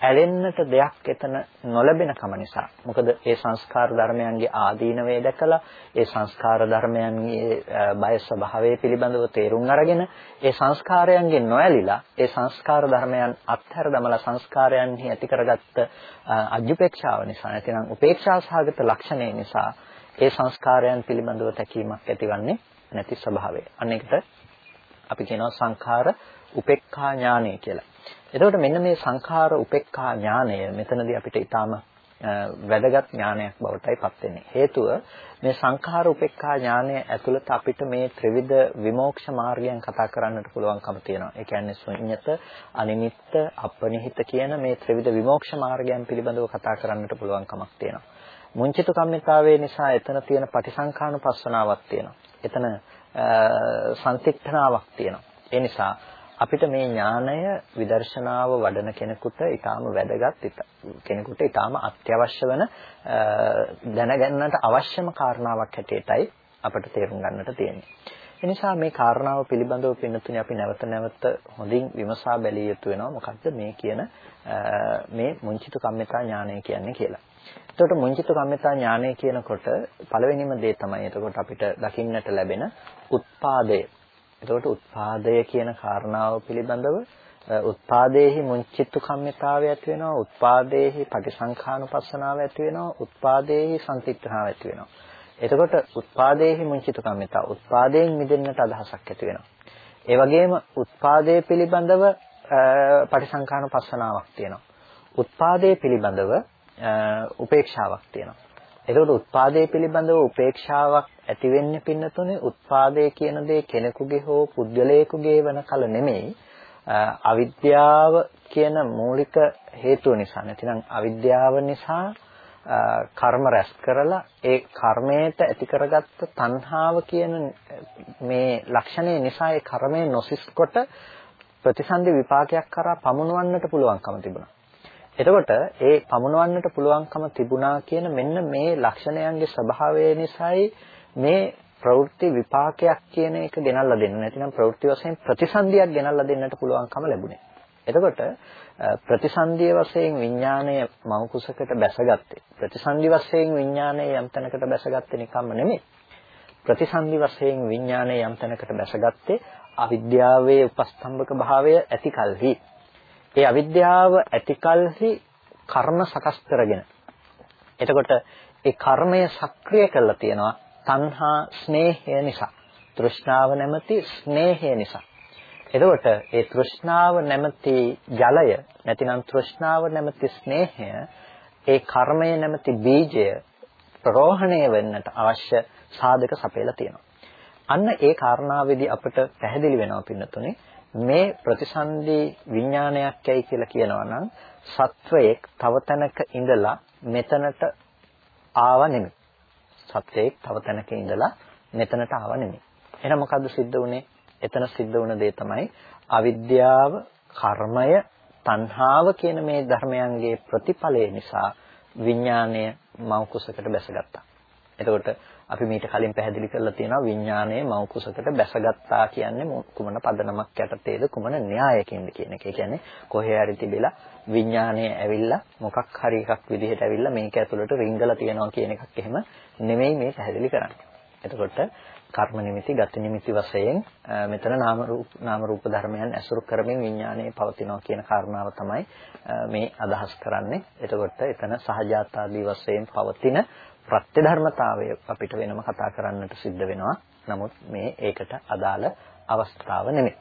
ඇලෙන්නට දෙයක් එතන නොලැබෙන කම නිසා. මොකද ඒ සංස්කාර ධර්මයන්ගේ ආදීනවේ දැකලා ඒ සංස්කාර ධර්මයන්ගේ බය ස්වභාවය පිළිබඳව තේරුම් අරගෙන ඒ සංස්කාරයන්ගෙන් නොඇලිලා ඒ සංස්කාර ධර්මයන් අත්හැර දමලා සංස්කාරයන්හි ඇති කරගත්ත අජුපේක්ෂාව නිසා නැතිනම් උපේක්ෂා සහගත ලක්ෂණය නිසා ඒ සංස්කාරයන් පිළිබඳව තැකීමක් ඇතිවන්නේ නැති ස්වභාවය. අන්න ඒකට අපි කියනවා සංඛාර උපේක්ඛා ඥානය කියලා. එතකොට මෙන්න මේ සංඛාර උපේක්ඛා ඥානය මෙතනදී අපිට ඊටාම වැදගත් ඥානයක් බවටයි පත් වෙන්නේ. හේතුව මේ සංඛාර උපේක්ඛා ඥානය ඇතුළත අපිට මේ ත්‍රිවිධ විමෝක්ෂ මාර්ගයන් කතා කරන්නට පුළුවන්කම තියෙනවා. ඒ කියන්නේ ශුන්්‍යත, අනිමිත්ත, අපනිහිත කියන මේ ත්‍රිවිධ විමෝක්ෂ මාර්ගයන් පිළිබඳව කතා කරන්නට පුළුවන්කමක් තියෙනවා. මුංචිත කම්මිතාවේ නිසා එතන තියෙන පටිසංඛානුපස්සනාවක් තියෙනවා. එතන සංතික්ඨනාවක් තියෙනවා. ඒ නිසා අපිට මේ ඥානය විදර්ශනාව වඩන කෙනෙකුට ඊටාම වැදගත් කෙනෙකුට ඊටාම අත්‍යවශ්‍ය වෙන දැනගන්නට අවශ්‍යම කාරණාවක් හැටියටයි අපිට තේරුම් ගන්නට තියෙන්නේ. එනිසා මේ කාරණාව පිළිබඳව පින්නතුනේ අපි නැවත නැවත හොඳින් විමසා බැලිය යුතු වෙනවා මොකද්ද මේ කියන මේ මුංචිත කම්මිතා ඥානය කියන්නේ කියලා. එතකොට මුංචිත කම්මිතා ඥානය කියනකොට පළවෙනිම දේ තමයි එතකොට අපිට දකින්නට ලැබෙන උත්පාදය එතකොට උත්පාදය කියන කාරණාව පිළිබඳව උත්පාදේහි මුංචිත්තු කම්මිතාවය ඇති වෙනවා උත්පාදේහි පටිසංඛානුපස්සනාව ඇති වෙනවා උත්පාදේහි සංතිත්‍රාව ඇති වෙනවා. එතකොට උත්පාදේහි මුංචිත්තු කම්මිතා උත්පාදයෙන් මිදෙන්නට අදහසක් ඇති වෙනවා. ඒ වගේම උත්පාදයේ පිළිබඳව පටිසංඛානුපස්සනාවක් තියෙනවා. උත්පාදයේ පිළිබඳව උපේක්ෂාවක් තියෙනවා. එතකොට උත්පාදයේ පිළිබඳව උපේක්ෂාවක් ඇති වෙන්නේ පින්නතුනේ උත්පාදයේ කියන දේ කෙනෙකුගේ හෝ පුද්ගලයෙකුගේ වන කල නෙමෙයි අවිද්‍යාව කියන මූලික හේතුව නිසා නැතිනම් අවිද්‍යාව නිසා කර්ම රැස් කරලා ඒ කර්මයට ඇති කරගත්ත තණ්හාව කියන මේ ලක්ෂණය නිසා ඒ කර්මය නොසිස් කොට ප්‍රතිසන්දි විපාකයක් කරා පමුණවන්නට පුළුවන්කම තිබුණා. එතකොට ඒ පමුණවන්නට පුළුවන්කම තිබුණා කියන මෙන්න මේ ලක්ෂණයන්ගේ ස්වභාවය නිසායි මේ ප්‍රවෘත්ති විපාකයක් කියන එක ගෙනල්ලා දෙන්න. නැතිනම් ප්‍රවෘත්ති වශයෙන් ප්‍රතිසන්දියක් ගෙනල්ලා දෙන්නට පුළුවන්කම ලැබුණේ. එතකොට ප්‍රතිසන්දිය වශයෙන් විඥාණය මව කුසකට බැසගත්තේ. ප්‍රතිසන්දි වශයෙන් විඥාණය යම් තැනකට බැසගත්තේ නිකම්ම නෙමෙයි. ප්‍රතිසන්දි වශයෙන් විඥාණය යම් තැනකට බැසගත්තේ අවිද්‍යාවේ උපස්තම්භක භාවය ඇති කලෙහි ඒ අවිද්‍යාව ඇතිකල්හි කර්ම සකස් කරගෙන එතකොට ඒ කර්මය සක්‍රිය කරලා තියෙනවා තණ්හා ස්නේහය නිසා. තෘෂ්ණාව නැමැති ස්නේහය නිසා. එතකොට ඒ තෘෂ්ණාව නැමැති ජලය නැතිනම් තෘෂ්ණාව නැමැති ස්නේහය ඒ කර්මය නැමැති බීජය ප්‍රරෝහණය වෙන්නට අවශ්‍ය සාධක සපයලා තියෙනවා. අන්න ඒ කාරණාවේදී අපිට පැහැදිලි වෙනවා පින්නතුනේ මේ ප්‍රතිසන්දි විඥානයක් ඇයි කියලා කියනවා නම් සත්වයක් තව තැනක ඉඳලා මෙතනට ආව නෙමෙයි. සත්වයක් තව තැනක ඉඳලා මෙතනට ආව නෙමෙයි. එහෙනම් මොකද්ද සිද්ධ වුනේ? එතන සිද්ධ වුණ දේ තමයි අවිද්‍යාව, කර්මය, තණ්හාව කියන මේ ධර්මයන්ගේ ප්‍රතිඵලය නිසා විඥාණය මෞ කුසකට බැසගත්තා. එතකොට අපි මීට කලින් පැහැදිලි කරලා තියෙනවා විඥානයේ මෞ කුසකට බැසගත්තා කියන්නේ කුමන පදනමක් යටතේද කුමන න්‍යායකින්ද කියන එක. ඒ කියන්නේ කොහේ හරි තිබිලා විඥානය ඇවිල්ලා මොකක් හරි එකක් විදිහට ඇවිල්ලා මේක ඇතුළට රිංගලා තියෙනවා කියන එකක් එහෙම නෙමෙයි මේ පැහැදිලි කරන්නේ. එතකොට කර්ම නිමිති, ගති නිමිති වශයෙන් මෙතන නාම රූප නාම රූප ධර්මයන් ඇසුරු කරමින් විඥානයේ පවතිනවා කියන කාරණාව තමයි මේ අදහස් කරන්නේ. එතකොට එතන සහජාතාදී වශයෙන් පවතින ප්‍රත්‍ය ධර්මතාවය අපිට වෙනම කතා කරන්නට සිද්ධ වෙනවා. නමුත් මේ ඒකට අදාළ අවස්ථාව නෙමෙයි.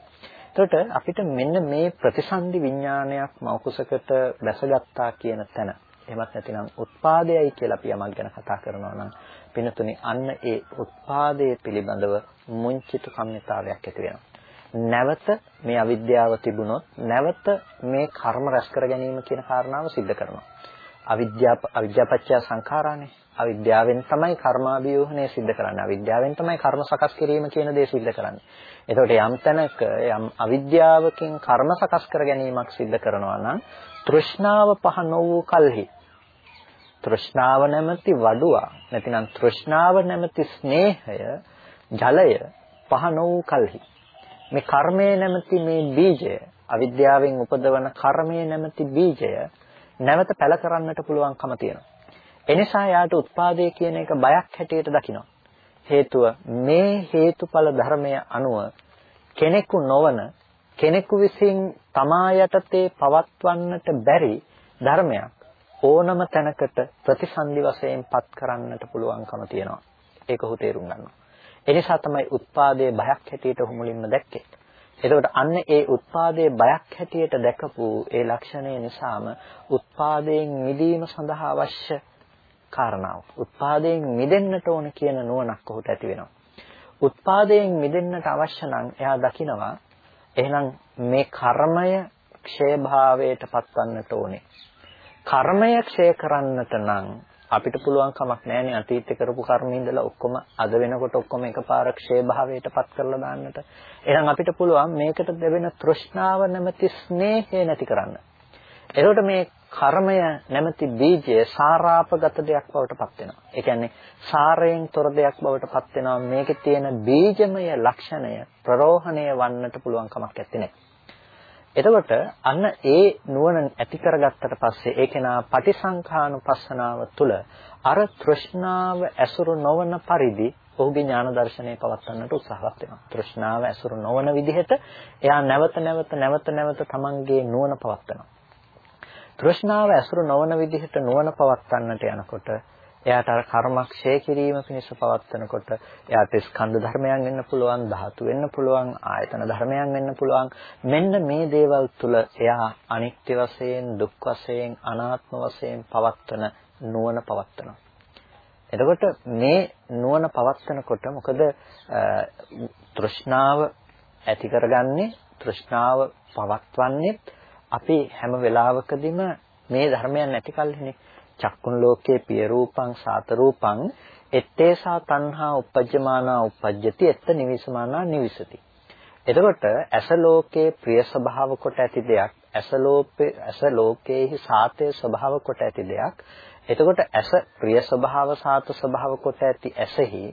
එතකොට අපිට මෙන්න මේ ප්‍රතිසන්දි විඥානයක් මෞකුසකට බැසගත්තා කියන තැන එහෙමත් නැතිනම් උත්පාදයයි කියලා අපි යමක් ගැන කතා කරනවා නම් පිනතුනි අන්න ඒ උත්පාදයේ පිළිබඳව මුංචිත කම්මිතාවයක් ඇති වෙනවා. නැවත මේ අවිද්‍යාව තිබුණොත් නැවත මේ කර්ම රැස් කර ගැනීම කියන කාරණාව सिद्ध කරනවා. අවිද්‍යාව අවිද්‍යාපච්චය සංඛාරානේ. අවිද්‍යාවෙන් තමයි කර්මාභියෝහණය සිද්ධ කරන්නේ. අවිද්‍යාවෙන් තමයි කර්ම සකස් කිරීම කියන දේ සිද්ධ කරන්නේ. එතකොට යම් තැනක යම් අවිද්‍යාවකින් කර්ම සකස් කර ගැනීමක් සිද්ධ කරනවා නම් තෘෂ්ණාව පහ නොවූ කල්හි තෘෂ්ණාව නැමැති වඩුවා නැතිනම් තෘෂ්ණාව නැමැති ස්නේහය ජලය පහ නොවූ කල්හි මේ කර්මය නැමැති මේ බීජය අවිද්‍යාවෙන් උපදවන කර්මය නැමැති බීජය නැවත පැල කරන්නට පුළුවන්කම තියෙනවා. එනිසා යාට උත්පාදේ කියන එක බයක් හැටියට දකිනවා. හේතුව මේ හේතුඵල ධර්මය අනුව කෙනෙකු නොවන කෙනෙකු විසින් තමා යටතේ පවත්වන්නට බැරි ධර්මයක් ඕනම තැනකට ප්‍රතිසන්දි වශයෙන් පත් කරන්නට පුළුවන්කම තියෙනවා. ඒක ඔහු තේරුම් ගන්නවා. ඒ නිසා තමයි උත්පාදයේ බයක් හැටියට ඔහු මුලින්ම දැක්කේ. එතකොට අන්න ඒ උත්පාදයේ බයක් හැටියට දැකපු ඒ ලක්ෂණය නිසාම උත්පාදයෙන් මිදීම සඳහා අවශ්‍ය කාරණාව. උත්පාදයෙන් මිදෙන්නට ඕන කියන නුවණක් ඔහුට ඇති වෙනවා. උත්පාදයෙන් මිදෙන්නට අවශ්‍ය නම් එයා දකිනවා එහෙනම් මේ කර්මය ක්ෂයභාවයට පත්වන්නට ඕනේ. කර්මය ක්ෂය කරන්නට නම් අපිට පුළුවන් කමක් නැහැනේ අතීතේ කරපු කර්ම ඉඳලා ඔක්කොම අද වෙනකොට ඔක්කොම එකපාර ක්ෂය භාවයට පත් කරලා දාන්නට. එහෙනම් අපිට පුළුවන් මේකට දෙවෙන තෘෂ්ණාව නැමැති ස්නේහය නැති කරන්න. එතකොට මේ කර්මය නැමැති බීජය සාරාපගත දෙයක් බවට පත් වෙනවා. ඒ කියන්නේ සාරයෙන් තොර දෙයක් බවට පත් වෙනවා. මේකේ තියෙන බීජමය ලක්ෂණය ප්‍රරෝහණය වන්නට පුළුවන් කමක් නැත්තේ. එතකොට අන්න ඒ නුවණ ඇති කරගත්තට පස්සේ ඒ කෙනා පටිසංඛානුපස්සනාව තුළ අර තෘෂ්ණාව ඇසුරු නොවන පරිදි ඔහුගේ ඥාන දර්ශනය පවත්වන්නට උත්සාහවත් වෙනවා. තෘෂ්ණාව ඇසුරු නොවන විදිහට එයා නැවත නැවත නැවත නැවත තමන්ගේ නුවණ පවත්වනවා. තෘෂ්ණාව ඇසුරු නොවන විදිහට නුවණ පවත්වන්නට යනකොට එයාට අර කර්මක්ෂය කිරීම පිණිස පවත්වනකොට එයාට ස්කන්ධ ධර්මයන් වෙන්න පුළුවන් ධාතු වෙන්න පුළුවන් ආයතන ධර්මයන් වෙන්න පුළුවන්. මෙන්න මේ දේවල් තුල එයා අනිත්‍ය වශයෙන් දුක් වශයෙන් අනාත්ම වශයෙන් පවත්වන නුවණ පවත්වනවා. එතකොට මේ නුවණ පවත්වනකොට මොකද තෘෂ්ණාව ඇති කරගන්නේ තෘෂ්ණාව පවත්වන්නේ අපි හැම වෙලාවකදීම මේ ධර්මයන් නැති කල්හිනේ චක්කුන් ලෝකේ පිය රූපං සාත රූපං ettේසා තණ්හා uppajjamana uppajjati etta nivisamana nivisati එතකොට ඇස ලෝකේ ප්‍රිය ස්වභාව කොට ඇති දෙයක් ඇස ලෝපේ ඇස ලෝකේහි සාතේ ස්වභාව කොට ඇති දෙයක්. එතකොට ඇස ප්‍රිය ස්වභාව සාත ස්වභාව කොට ඇති ඇසෙහි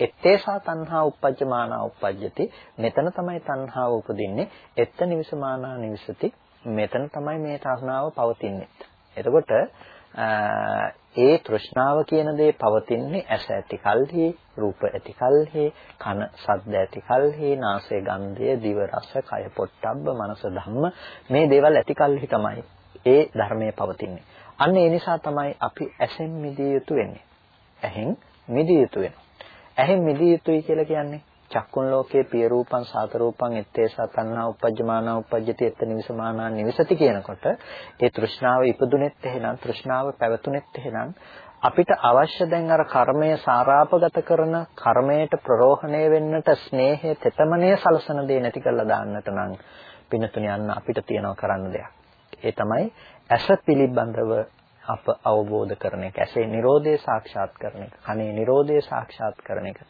ettේසා තණ්හා uppajjamana uppajjati මෙතන තමයි තණ්හාව උපදින්නේ. එත්ත නිවිසමානා නිවිසති. මෙතන තමයි මේ තණ්හාව පවතින්නේ. එතකොට ඒ තෘෂ්ණාව කියන දේ පවතින්නේ ඇස ඇති කල්හි, රූප ඇති කල්හි, කන ශබ්ද ඇති කල්හි, නාසය ගන්ධය, දිව රස, කය පොට්ටබ්බ, මනස ධම්ම මේ දේවල් ඇති කල්හි තමයි ඒ ධර්මයේ පවතින්නේ. අන්න ඒ නිසා තමයි අපි ඇසෙන් මිදිය යුතු වෙන්නේ. ඇහෙන් මිදිය යුතු වෙනවා. ඇහෙන් මිදිය යුතුයි කියලා කියන්නේ චක්කුන් ලෝකයේ පිය රූපං සාත රූපං ettේ සතන්නා uppajjamana uppajjati etta nivisamaana nivisati කියනකොට ඒ තෘෂ්ණාව ඉපදුනෙත් එහෙනම් තෘෂ්ණාව පැවතුනෙත් එහෙනම් අපිට අවශ්‍ය දැන් අර කර්මය සාරාපගත කරන කර්මයට ප්‍රරෝහණය වෙන්නට ස්නේහය තෙතමනය සලසන දේ නැති කරලා දාන්නට නම් පිනතුණ යන්න අපිට තියනවා කරන්න දෙයක්. ඒ තමයි ඇස පිළිබඳව අප අවබෝධ කරන එක. ඇසේ Nirodhe සාක්ෂාත් කරන එක. කනේ Nirodhe සාක්ෂාත් කරන එක.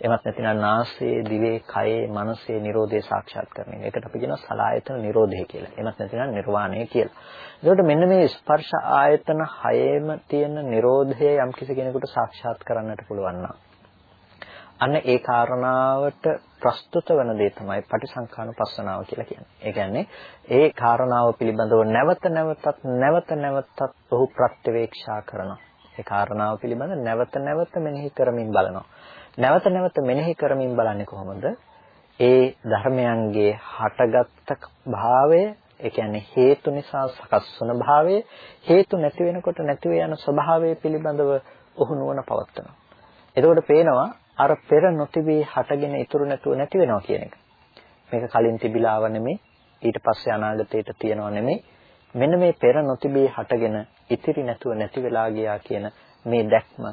එමත් නැතිනම් නාසයේ, දිවේ, කයේ, මනසේ Nirodhe සාක්ෂාත් කරන එක. ඒකට අපි කියනවා සලායතන Nirodhe කියලා. එමත් නැතිනම් නිර්වාණය කියලා. ඒකට මෙන්න මේ ස්පර්ශ ආයතන හයේම තියෙන Nirodhe යම් කිසි කෙනෙකුට සාක්ෂාත් කරන්නට පුළුවන් නම් අන්න ඒ කාරණාවට ප්‍රස්තුත වෙන දේ තමයි පටිසංඛානුපස්සනාව කියලා කියන්නේ. ඒ කියන්නේ ඒ කාරණාව පිළිබඳව නැවත නැවතත් නැවත නැවතත් ඔහු ප්‍රත්‍යවේක්ෂා කරනවා. ඒ කාරණාව පිළිබඳ නැවත නැවත මෙනෙහි කරමින් බලනවා. නැවත නැවත මෙනෙහි කරමින් බලන්නේ කොහොමද? ඒ ධර්මයන්ගේ හටගත් භාවය ඒ කියන්නේ හේතු නිසා සකස් වන භාවය හේතු නැති වෙනකොට නැති යන ස්වභාවය පිළිබඳව ඔහු නුවණ පවත්වනවා. එතකොට පේනවා අර පෙර නොතිබී හටගෙන ඉතුරු නැතුව නැති වෙනවා කියන එක. මේක කලින් තිබිලාව නෙමෙයි ඊට පස්සේ අනාගතයට තියෙනව නෙමෙයි මෙන්න මේ පෙර නොතිබී හටගෙන ඉතිරි නැතුව නැති වෙලා ගියා කියන මේ දැක්ම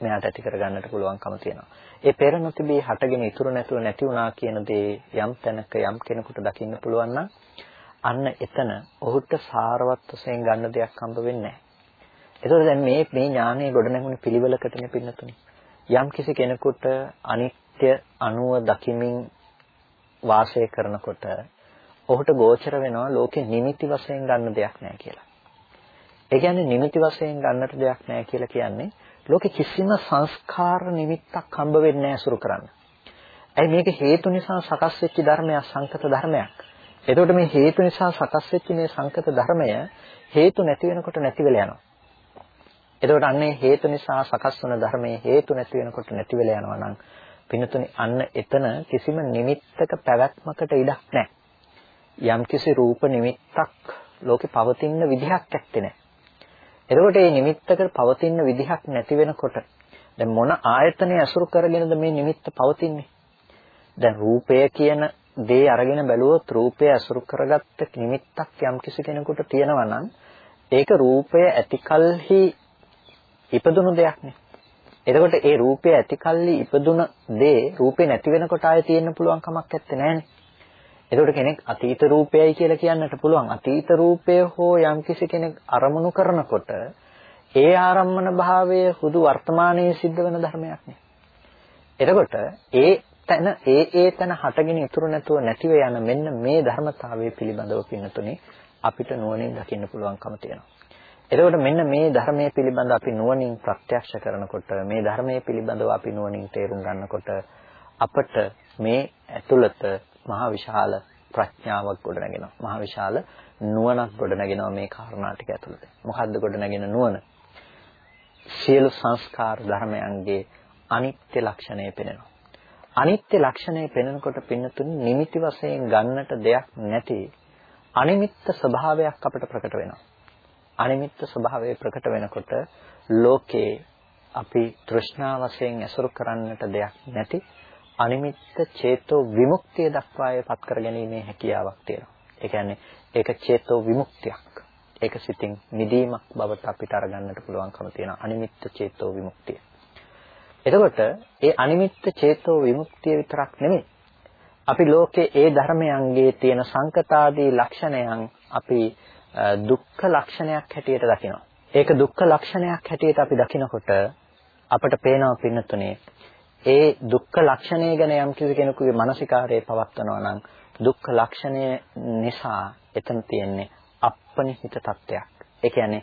මෙයාට ඇති කරගන්නට පුළුවන්කම තියෙනවා. ඒ පෙර නොතිබී හටගෙන ඉතුරු නැතුව නැති වුණා කියන දේ යම් තැනක යම් කෙනෙකුට දකින්න පුළුවන් අන්න එතන ඔහුට සාරවත් වශයෙන් ගන්න දෙයක් හම්බ වෙන්නේ එතකොට දැන් මේ මේ ඥානයේ ගොඩනැගුණ පිළිවෙලකටනේ පින්නතුනේ. යම් කිසි කෙනෙකුට අනිත්‍ය අනුව දකිමින් වාසය කරනකොට ඔහුට ගෝචර වෙනවා ලෝකේ නිමිති වශයෙන් ගන්න දෙයක් නැහැ කියලා. ඒ කියන්නේ නිමිති වශයෙන් ගන්නට දෙයක් නැහැ කියලා කියන්නේ ලෝකෙ කිසිම සංස්කාර නිමිත්තක් හම්බ වෙන්නේ නැහැ සුරු කරන්න. ඇයි මේක හේතු නිසා සකස් වෙච්ච ධර්මයක් සංකත ධර්මයක්. එතකොට මේ හේතු නිසා සකස් වෙච්ච මේ සංකත ධර්මය හේතු නැති වෙනකොට නැති වෙලා යනවා. එතකොට අන්නේ හේතු නිසා සකස් වන ධර්මයේ හේතු නැති වෙනකොට නැති වෙලා යනවා නම් පින්නතුනි අන්න එතන කිසිම නිමිත්තක පැවැත්මකට ඉඩක් නැහැ. යම්කිසි රූප නිමිත්තක් ලෝකේ පවතින විදිහක් ඇත්තේ නැහැ. එතකොට මේ නිමිත්තක පවතින විදිහක් නැති වෙනකොට දැන් මොන ආයතනය අසුරු කරගෙනද මේ නිමිත්ත පවතින්නේ? දැන් රූපය කියන දේ අරගෙන බැලුවොත් රූපය අසුරු කරගත්ත නිමිත්තක් යම් කිසි කෙනෙකුට තියෙනවා නම් ඒක රූපය ඇතිකල්හි ඉපදුණු දෙයක් නේ. එතකොට ඒ රූපය ඇතිකල්හි ඉපදුන දේ රූපේ නැති වෙනකොට ආයෙ තියෙන්න පුළුවන් කමක් නැත්තේ නෑනේ. එතකොට කෙනෙක් අතීත රූපයයි කියලා කියන්නට පුළුවන්. අතීත රූපය හෝ යම්කිසි කෙනෙක් අරමුණු කරනකොට ඒ ආරම්මන භාවය හුදු වර්තමානයේ සිද්ධ වෙන ධර්මයක් නේ. එතකොට ඒ තැන ඒ ඒ තැන හටගෙන ඉතුරු නැතුව නැතිව යන මෙන්න මේ ධර්මතාවය පිළිබඳව පින්නතුනේ අපිට නුවණින් දකින්න පුළුවන්කම තියෙනවා. එතකොට මෙන්න මේ ධර්මයේ පිළිබඳ අපි නුවණින් ප්‍රත්‍යක්ෂ කරනකොට මේ ධර්මයේ පිළිබඳව අපි නුවණින් තේරුම් ගන්නකොට අපට මේ ඇතුළත මහා විශාල ප්‍රඥාවක් ගොඩනගෙනවා. මහා විශාල නුවණක් ගොඩනගෙනවා මේ කාරණා ටික ඇතුළත. මොකද්ද ගොඩනගෙන නුවණ? සියලු සංස්කාර ධර්මයන්ගේ අනිත්‍ය ලක්ෂණය පෙනෙනවා. අනිත්‍ය ලක්ෂණය පෙනෙනකොට පින්නතුනි නිමිති වශයෙන් ගන්නට දෙයක් නැති අනිමිත්ත ස්වභාවයක් අපිට ප්‍රකට වෙනවා. අනිමිත්ත ස්වභාවය ප්‍රකට වෙනකොට ලෝකේ අපි තෘෂ්ණා වශයෙන් ඇසුරු කරන්නට දෙයක් නැති අනිමිත්ත චේතෝ විමුක්තිය දක්වායපත් කරගැනීමේ හැකියාවක් තියෙනවා. ඒ කියන්නේ ඒක චේතෝ විමුක්තියක්. ඒක සිතින් නිදීමක් බවට අපිට අරගන්නට පුළුවන්කම තියෙනවා. අනිමිත්ත චේතෝ විමුක්තිය. එතකොට ඒ අනිමිත්ත චේතෝ විමුක්තිය විතරක් නෙමෙයි. අපි ලෝකේ ඒ ධර්මයන්ගේ තියෙන සංකතාදී ලක්ෂණයන් අපි දුක්ඛ ලක්ෂණයක් හැටියට දකිනවා. ඒක දුක්ඛ ලක්ෂණයක් හැටියට අපි දකිනකොට අපට පේනවා පින්නතුනේ ඒ දුක්ඛ ලක්ෂණය ගැන යම් කිසි කෙනෙකුගේ මානසිකාරයේ පවත්වනවා නම් දුක්ඛ ලක්ෂණය නිසා එතන තියෙන්නේ අපනිහිත තත්වයක්. ඒ කියන්නේ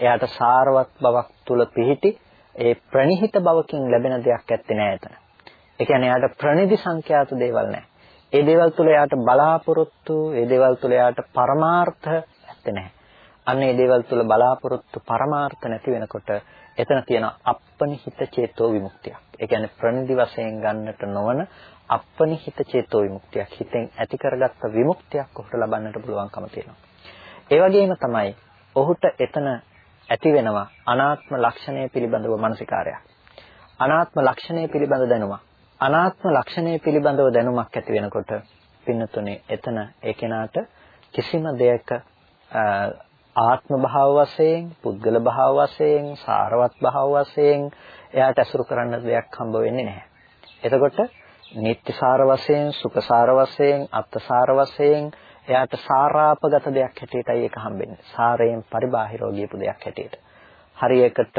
එයාට සාරවත් බවක් තුල පිහිටි ඒ ප්‍රනිහිත බවකින් ලැබෙන දෙයක් ඇත්තේ නෑ එතන. ඒ කියන්නේ එයාට ප්‍රනිදි සංඛ්‍යාත දේවල් නෑ. ඒ දේවල් තුල එයාට බලාපොරොත්තු, ඒ දේවල් තුල එයාට පරමාර්ථ ඇත්තේ නෑ. අන්න ඒ දේවල් තුල බලාපොරොත්තු පරමාර්ථ නැති වෙනකොට එතන තියෙන අපනිහිත චේතෝ විමුක්තියක්. ඒ කියන්නේ ප්‍රනිදි වශයෙන් ගන්නට නොවන අපනිහිත චේතෝ විමුක්තියක්. හිතෙන් ඇති කරගත්ත විමුක්තියක් ඔහුට ලබන්නට පුළුවන්කම තියෙනවා. ඒ වගේම තමයි ඔහුට එතන ඇති වෙනවා අනාත්ම ලක්ෂණය පිළිබඳව මානසිකාරයක්. අනාත්ම ලක්ෂණය පිළිබඳ දැනුමක්. අනාත්ම ලක්ෂණය පිළිබඳව දැනුමක් ඇති වෙනකොට පින්නතුනේ එතන ඒ කෙනාට කිසිම දෙයක ආත්ම භාව වශයෙන්, පුද්ගල භාව වශයෙන්, සාරවත් භාව වශයෙන් එයාට ඇසුරු කරන්න දෙයක් හම්බ වෙන්නේ නැහැ. එතකොට නිත්‍ය සාර වශයෙන්, සුඛ සාර වශයෙන්, අත්ථ සාර වශයෙන් එයාට සාරාපගත දෙයක් හැටියටයි ඒක හම්බෙන්නේ. සාරයෙන් පරිබාහිරව ගියපු දෙයක් හැටියට. හරියකට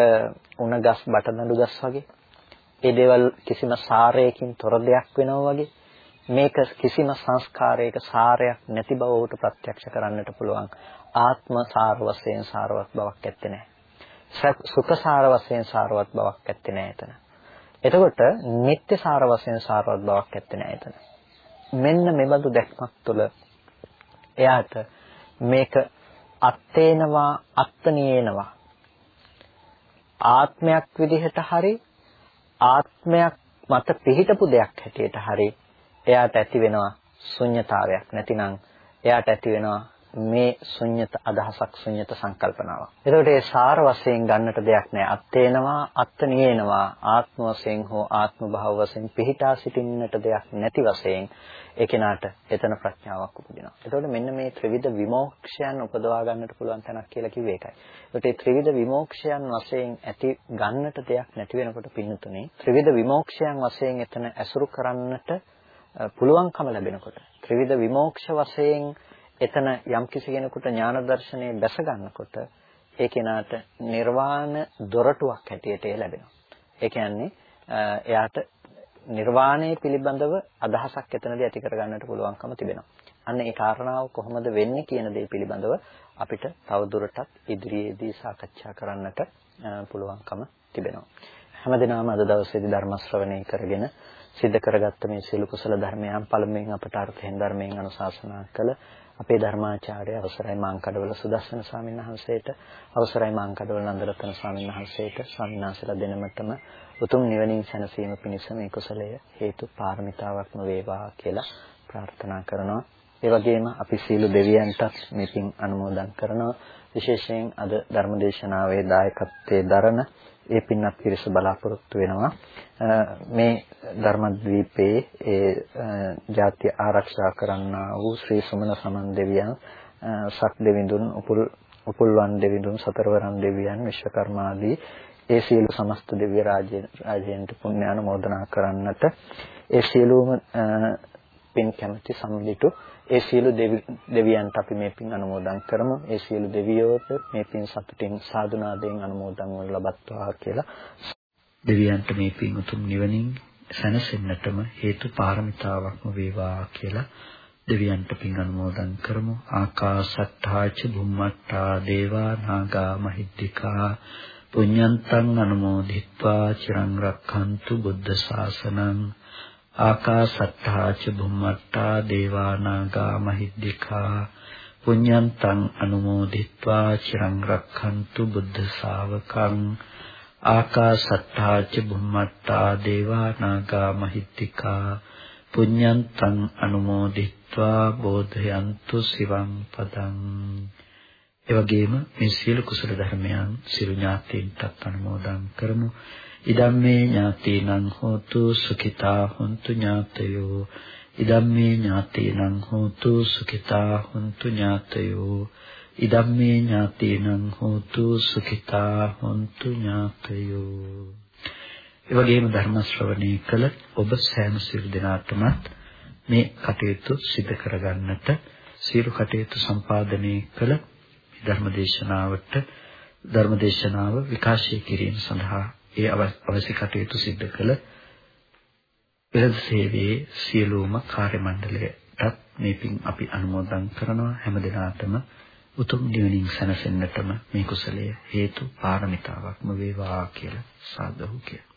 උණ ගස් බටදඬු ගස් වගේ. ඒ දේවල් කිසිම සාරයකින් තොර දෙයක් වෙනවා වගේ. මේක කිසිම සංස්කාරයක සාරයක් නැති බව උට ප්‍රත්‍යක්ෂ කරන්නට පුළුවන්. ආත්ම සාර වශයෙන් සාරවත් බවක් ඇත්තේ නැහැ. සුඛ සාර වශයෙන් සාරවත් බවක් ඇත්තේ නැහැ එතන. එතකොට නিত্য සාර වශයෙන් සාරවත් බවක් ඇත්තේ නැහැ එතන. මෙන්න මෙබඳු දැක්මක් තුළ එයාට මේක අත්තේනවා අත්තනියේනවා ආත්මයක් විදිහට හරි ආත්මයක් මත පිහිටපු දෙයක් හැටියට හරි එයාට ඇති වෙනවා ශුන්්‍යතාවයක් නැතිනම් එයාට ඇති වෙනවා මේ ශුන්්‍යත අදහසක් ශුන්්‍යත සංකල්පනාවක්. එතකොට ඒ සාර වශයෙන් ගන්නට දෙයක් නැහැ. අත්තේනවා, අත්තනියේනවා, ආත්ම වශයෙන් හෝ ආත්ම භාව වශයෙන් පිහිටා සිටින්නට දෙයක් නැති වශයෙන් ඒ කෙනාට එතන ප්‍රඥාවක් උපදිනවා. එතකොට මෙන්න මේ ත්‍රිවිධ විමෝක්ෂයන් උපදවා ගන්නට පුළුවන් තැනක් කියලා කිව්වේ ඒකයි. එතකොට මේ ත්‍රිවිධ විමෝක්ෂයන් වශයෙන් ඇති ගන්නට දෙයක් නැති වෙනකොට පින්නතුනේ ත්‍රිවිධ විමෝක්ෂයන් වශයෙන් එතන ඇසුරු කරන්නට පුළුවන්කම ලැබෙනකොට ත්‍රිවිධ විමෝක්ෂ වශයෙන් එතන යම් කිසි කෙනෙකුට ඥාන දර්ශනය දැස ගන්නකොට ඒ කෙනාට නිර්වාණ දොරටුවක් හැටියට ලැබෙනවා. ඒ කියන්නේ එයාට නිර්වාණය පිළිබඳව අදහසක් එතනදී ඇති කරගන්නට පුළුවන්කම තිබෙනවා. අන්න ඒ කාරණාව කොහොමද වෙන්නේ කියන දේ පිළිබඳව අපිට තවදුරටත් ඉදිරියේදී සාකච්ඡා කරන්නට පුළුවන්කම තිබෙනවා. හැමදෙනාම අද දවසේදී ධර්ම ශ්‍රවණය කරගෙන සිද්ධ කරගත්ත මේ සියලු කුසල ධර්මයන් පළමුවෙන් අපට අර්ථයෙන් ධර්මයෙන් අනුශාසනා කළ අපේ ධර්මාචාර්ය අවසරයි මාංකඩවල සුදස්සන ස්වාමීන් වහන්සේට අවසරයි මාංකඩවල නන්දරත්න ස්වාමීන් වහන්සේට ස්වාමීන් වහන්සේලා දෙනමතම උතුම් නිවනින් සැනසීම පිණිස මේ කුසලය හේතු පාරමිතාවක්ම වේවා කියලා ප්‍රාර්ථනා කරනවා. ඒ වගේම අපි සීල දෙවියන්ටත් මේ පින් අනුමෝදන් කරනවා. විශේෂයෙන් අද ධර්මදේශනාවේ දායකත්වයේ දරන ඒ පින්වත් පිරිස බලාපොරොත්තු වෙනවා. මේ ධර්මද්වීපයේ ඒ ජාතිය ආරක්ෂා කරන්නා වූ ශ්‍රී සුමන සමන් දෙවියන් සක් දෙවිඳුන් උපුල් උපුල්වන් දෙවිඳුන් සතරවරන් දෙවියන් විශ්වකර්මාදී ඒ සියලු සමස්ත දෙවිය රාජයන්ට පුණ්‍ය අනුමෝදනා කරන්නට ඒ සියලුම පින් කැමැති සම්ලිටු ඒ සියලු දෙවියන්ට අපි මේ පින් අනුමෝදන් කරමු. ඒ සියලු දෙවියෝට මේ පින් සතුටින් සාදුනාදයෙන් අනුමෝදන් වන ලබත්වා කියලා දෙවියන්ට මේ පින් උතුම් නිවනින් සැනසෙන්නටම හේතු පාරමිතාවක්ම වේවා කියලා දෙවියන්ට පින් අනුමෝදන් කරමු. ආකාසත්තාච බුම්මත්තා දේවා නාග මහිද්దికා පුඤ්ඤන්තං අනුමෝදිත්වා චිරං රක්ඛන්තු බුද්ධ ශාසනං ආකාසත්තා ච බුම්මත්තා දේවානාගා මහිද්దికා පුඤ්ඤන්තං අනුමෝදිත්වා චිරං රක්ඛන්තු බුද්ධ ශාවකං ආකාසත්තා ච බුම්මත්තා දේවානාගා මහිද්దికා පුඤ්ඤන්තං අනුමෝදිත්වා බෝධයන්තු සිවං පදං. එවැගේම මේ සියලු කුසල ධර්මයන් සිරු ඥාතීන්ටත් අනුමෝදන් කරමු. ඉදම්මේ ඥාතීනං හෝතු සුඛිතා හොන්තු ඥාතයෝ. ඉදම්මේ ඥාතීනං හෝතු සුඛිතා හොන්තු ඥාතයෝ. ඉදම්මේ ඥාතීනං හෝතු සුඛිතා හොන්තු ඥාතයෝ. ඒ වගේම ධර්ම ශ්‍රවණය කළ ඔබ සෑම සියලු දෙනාටමත් මේ කටයුතු සිදු කරගන්නට සියලු කටයුතු සම්පාදනය කළ ධර්මදේශනාවට ධර්මදේශනාව විකාශය කිරීම සඳහා ඒ අවශ්‍ය කටයුතු සිදු කළ පෙරද සේවයේ සියලුම කාර්ය මණ්ඩලයටත් මේ පින් අපි අනුමෝදන් කරනවා. හැම දිනාටම උතුම් නිවනින් සැනසෙන්නටම මේ කුසලය හේතු පාරමිතාවක්ම වේවා කියලා සාදු කියලා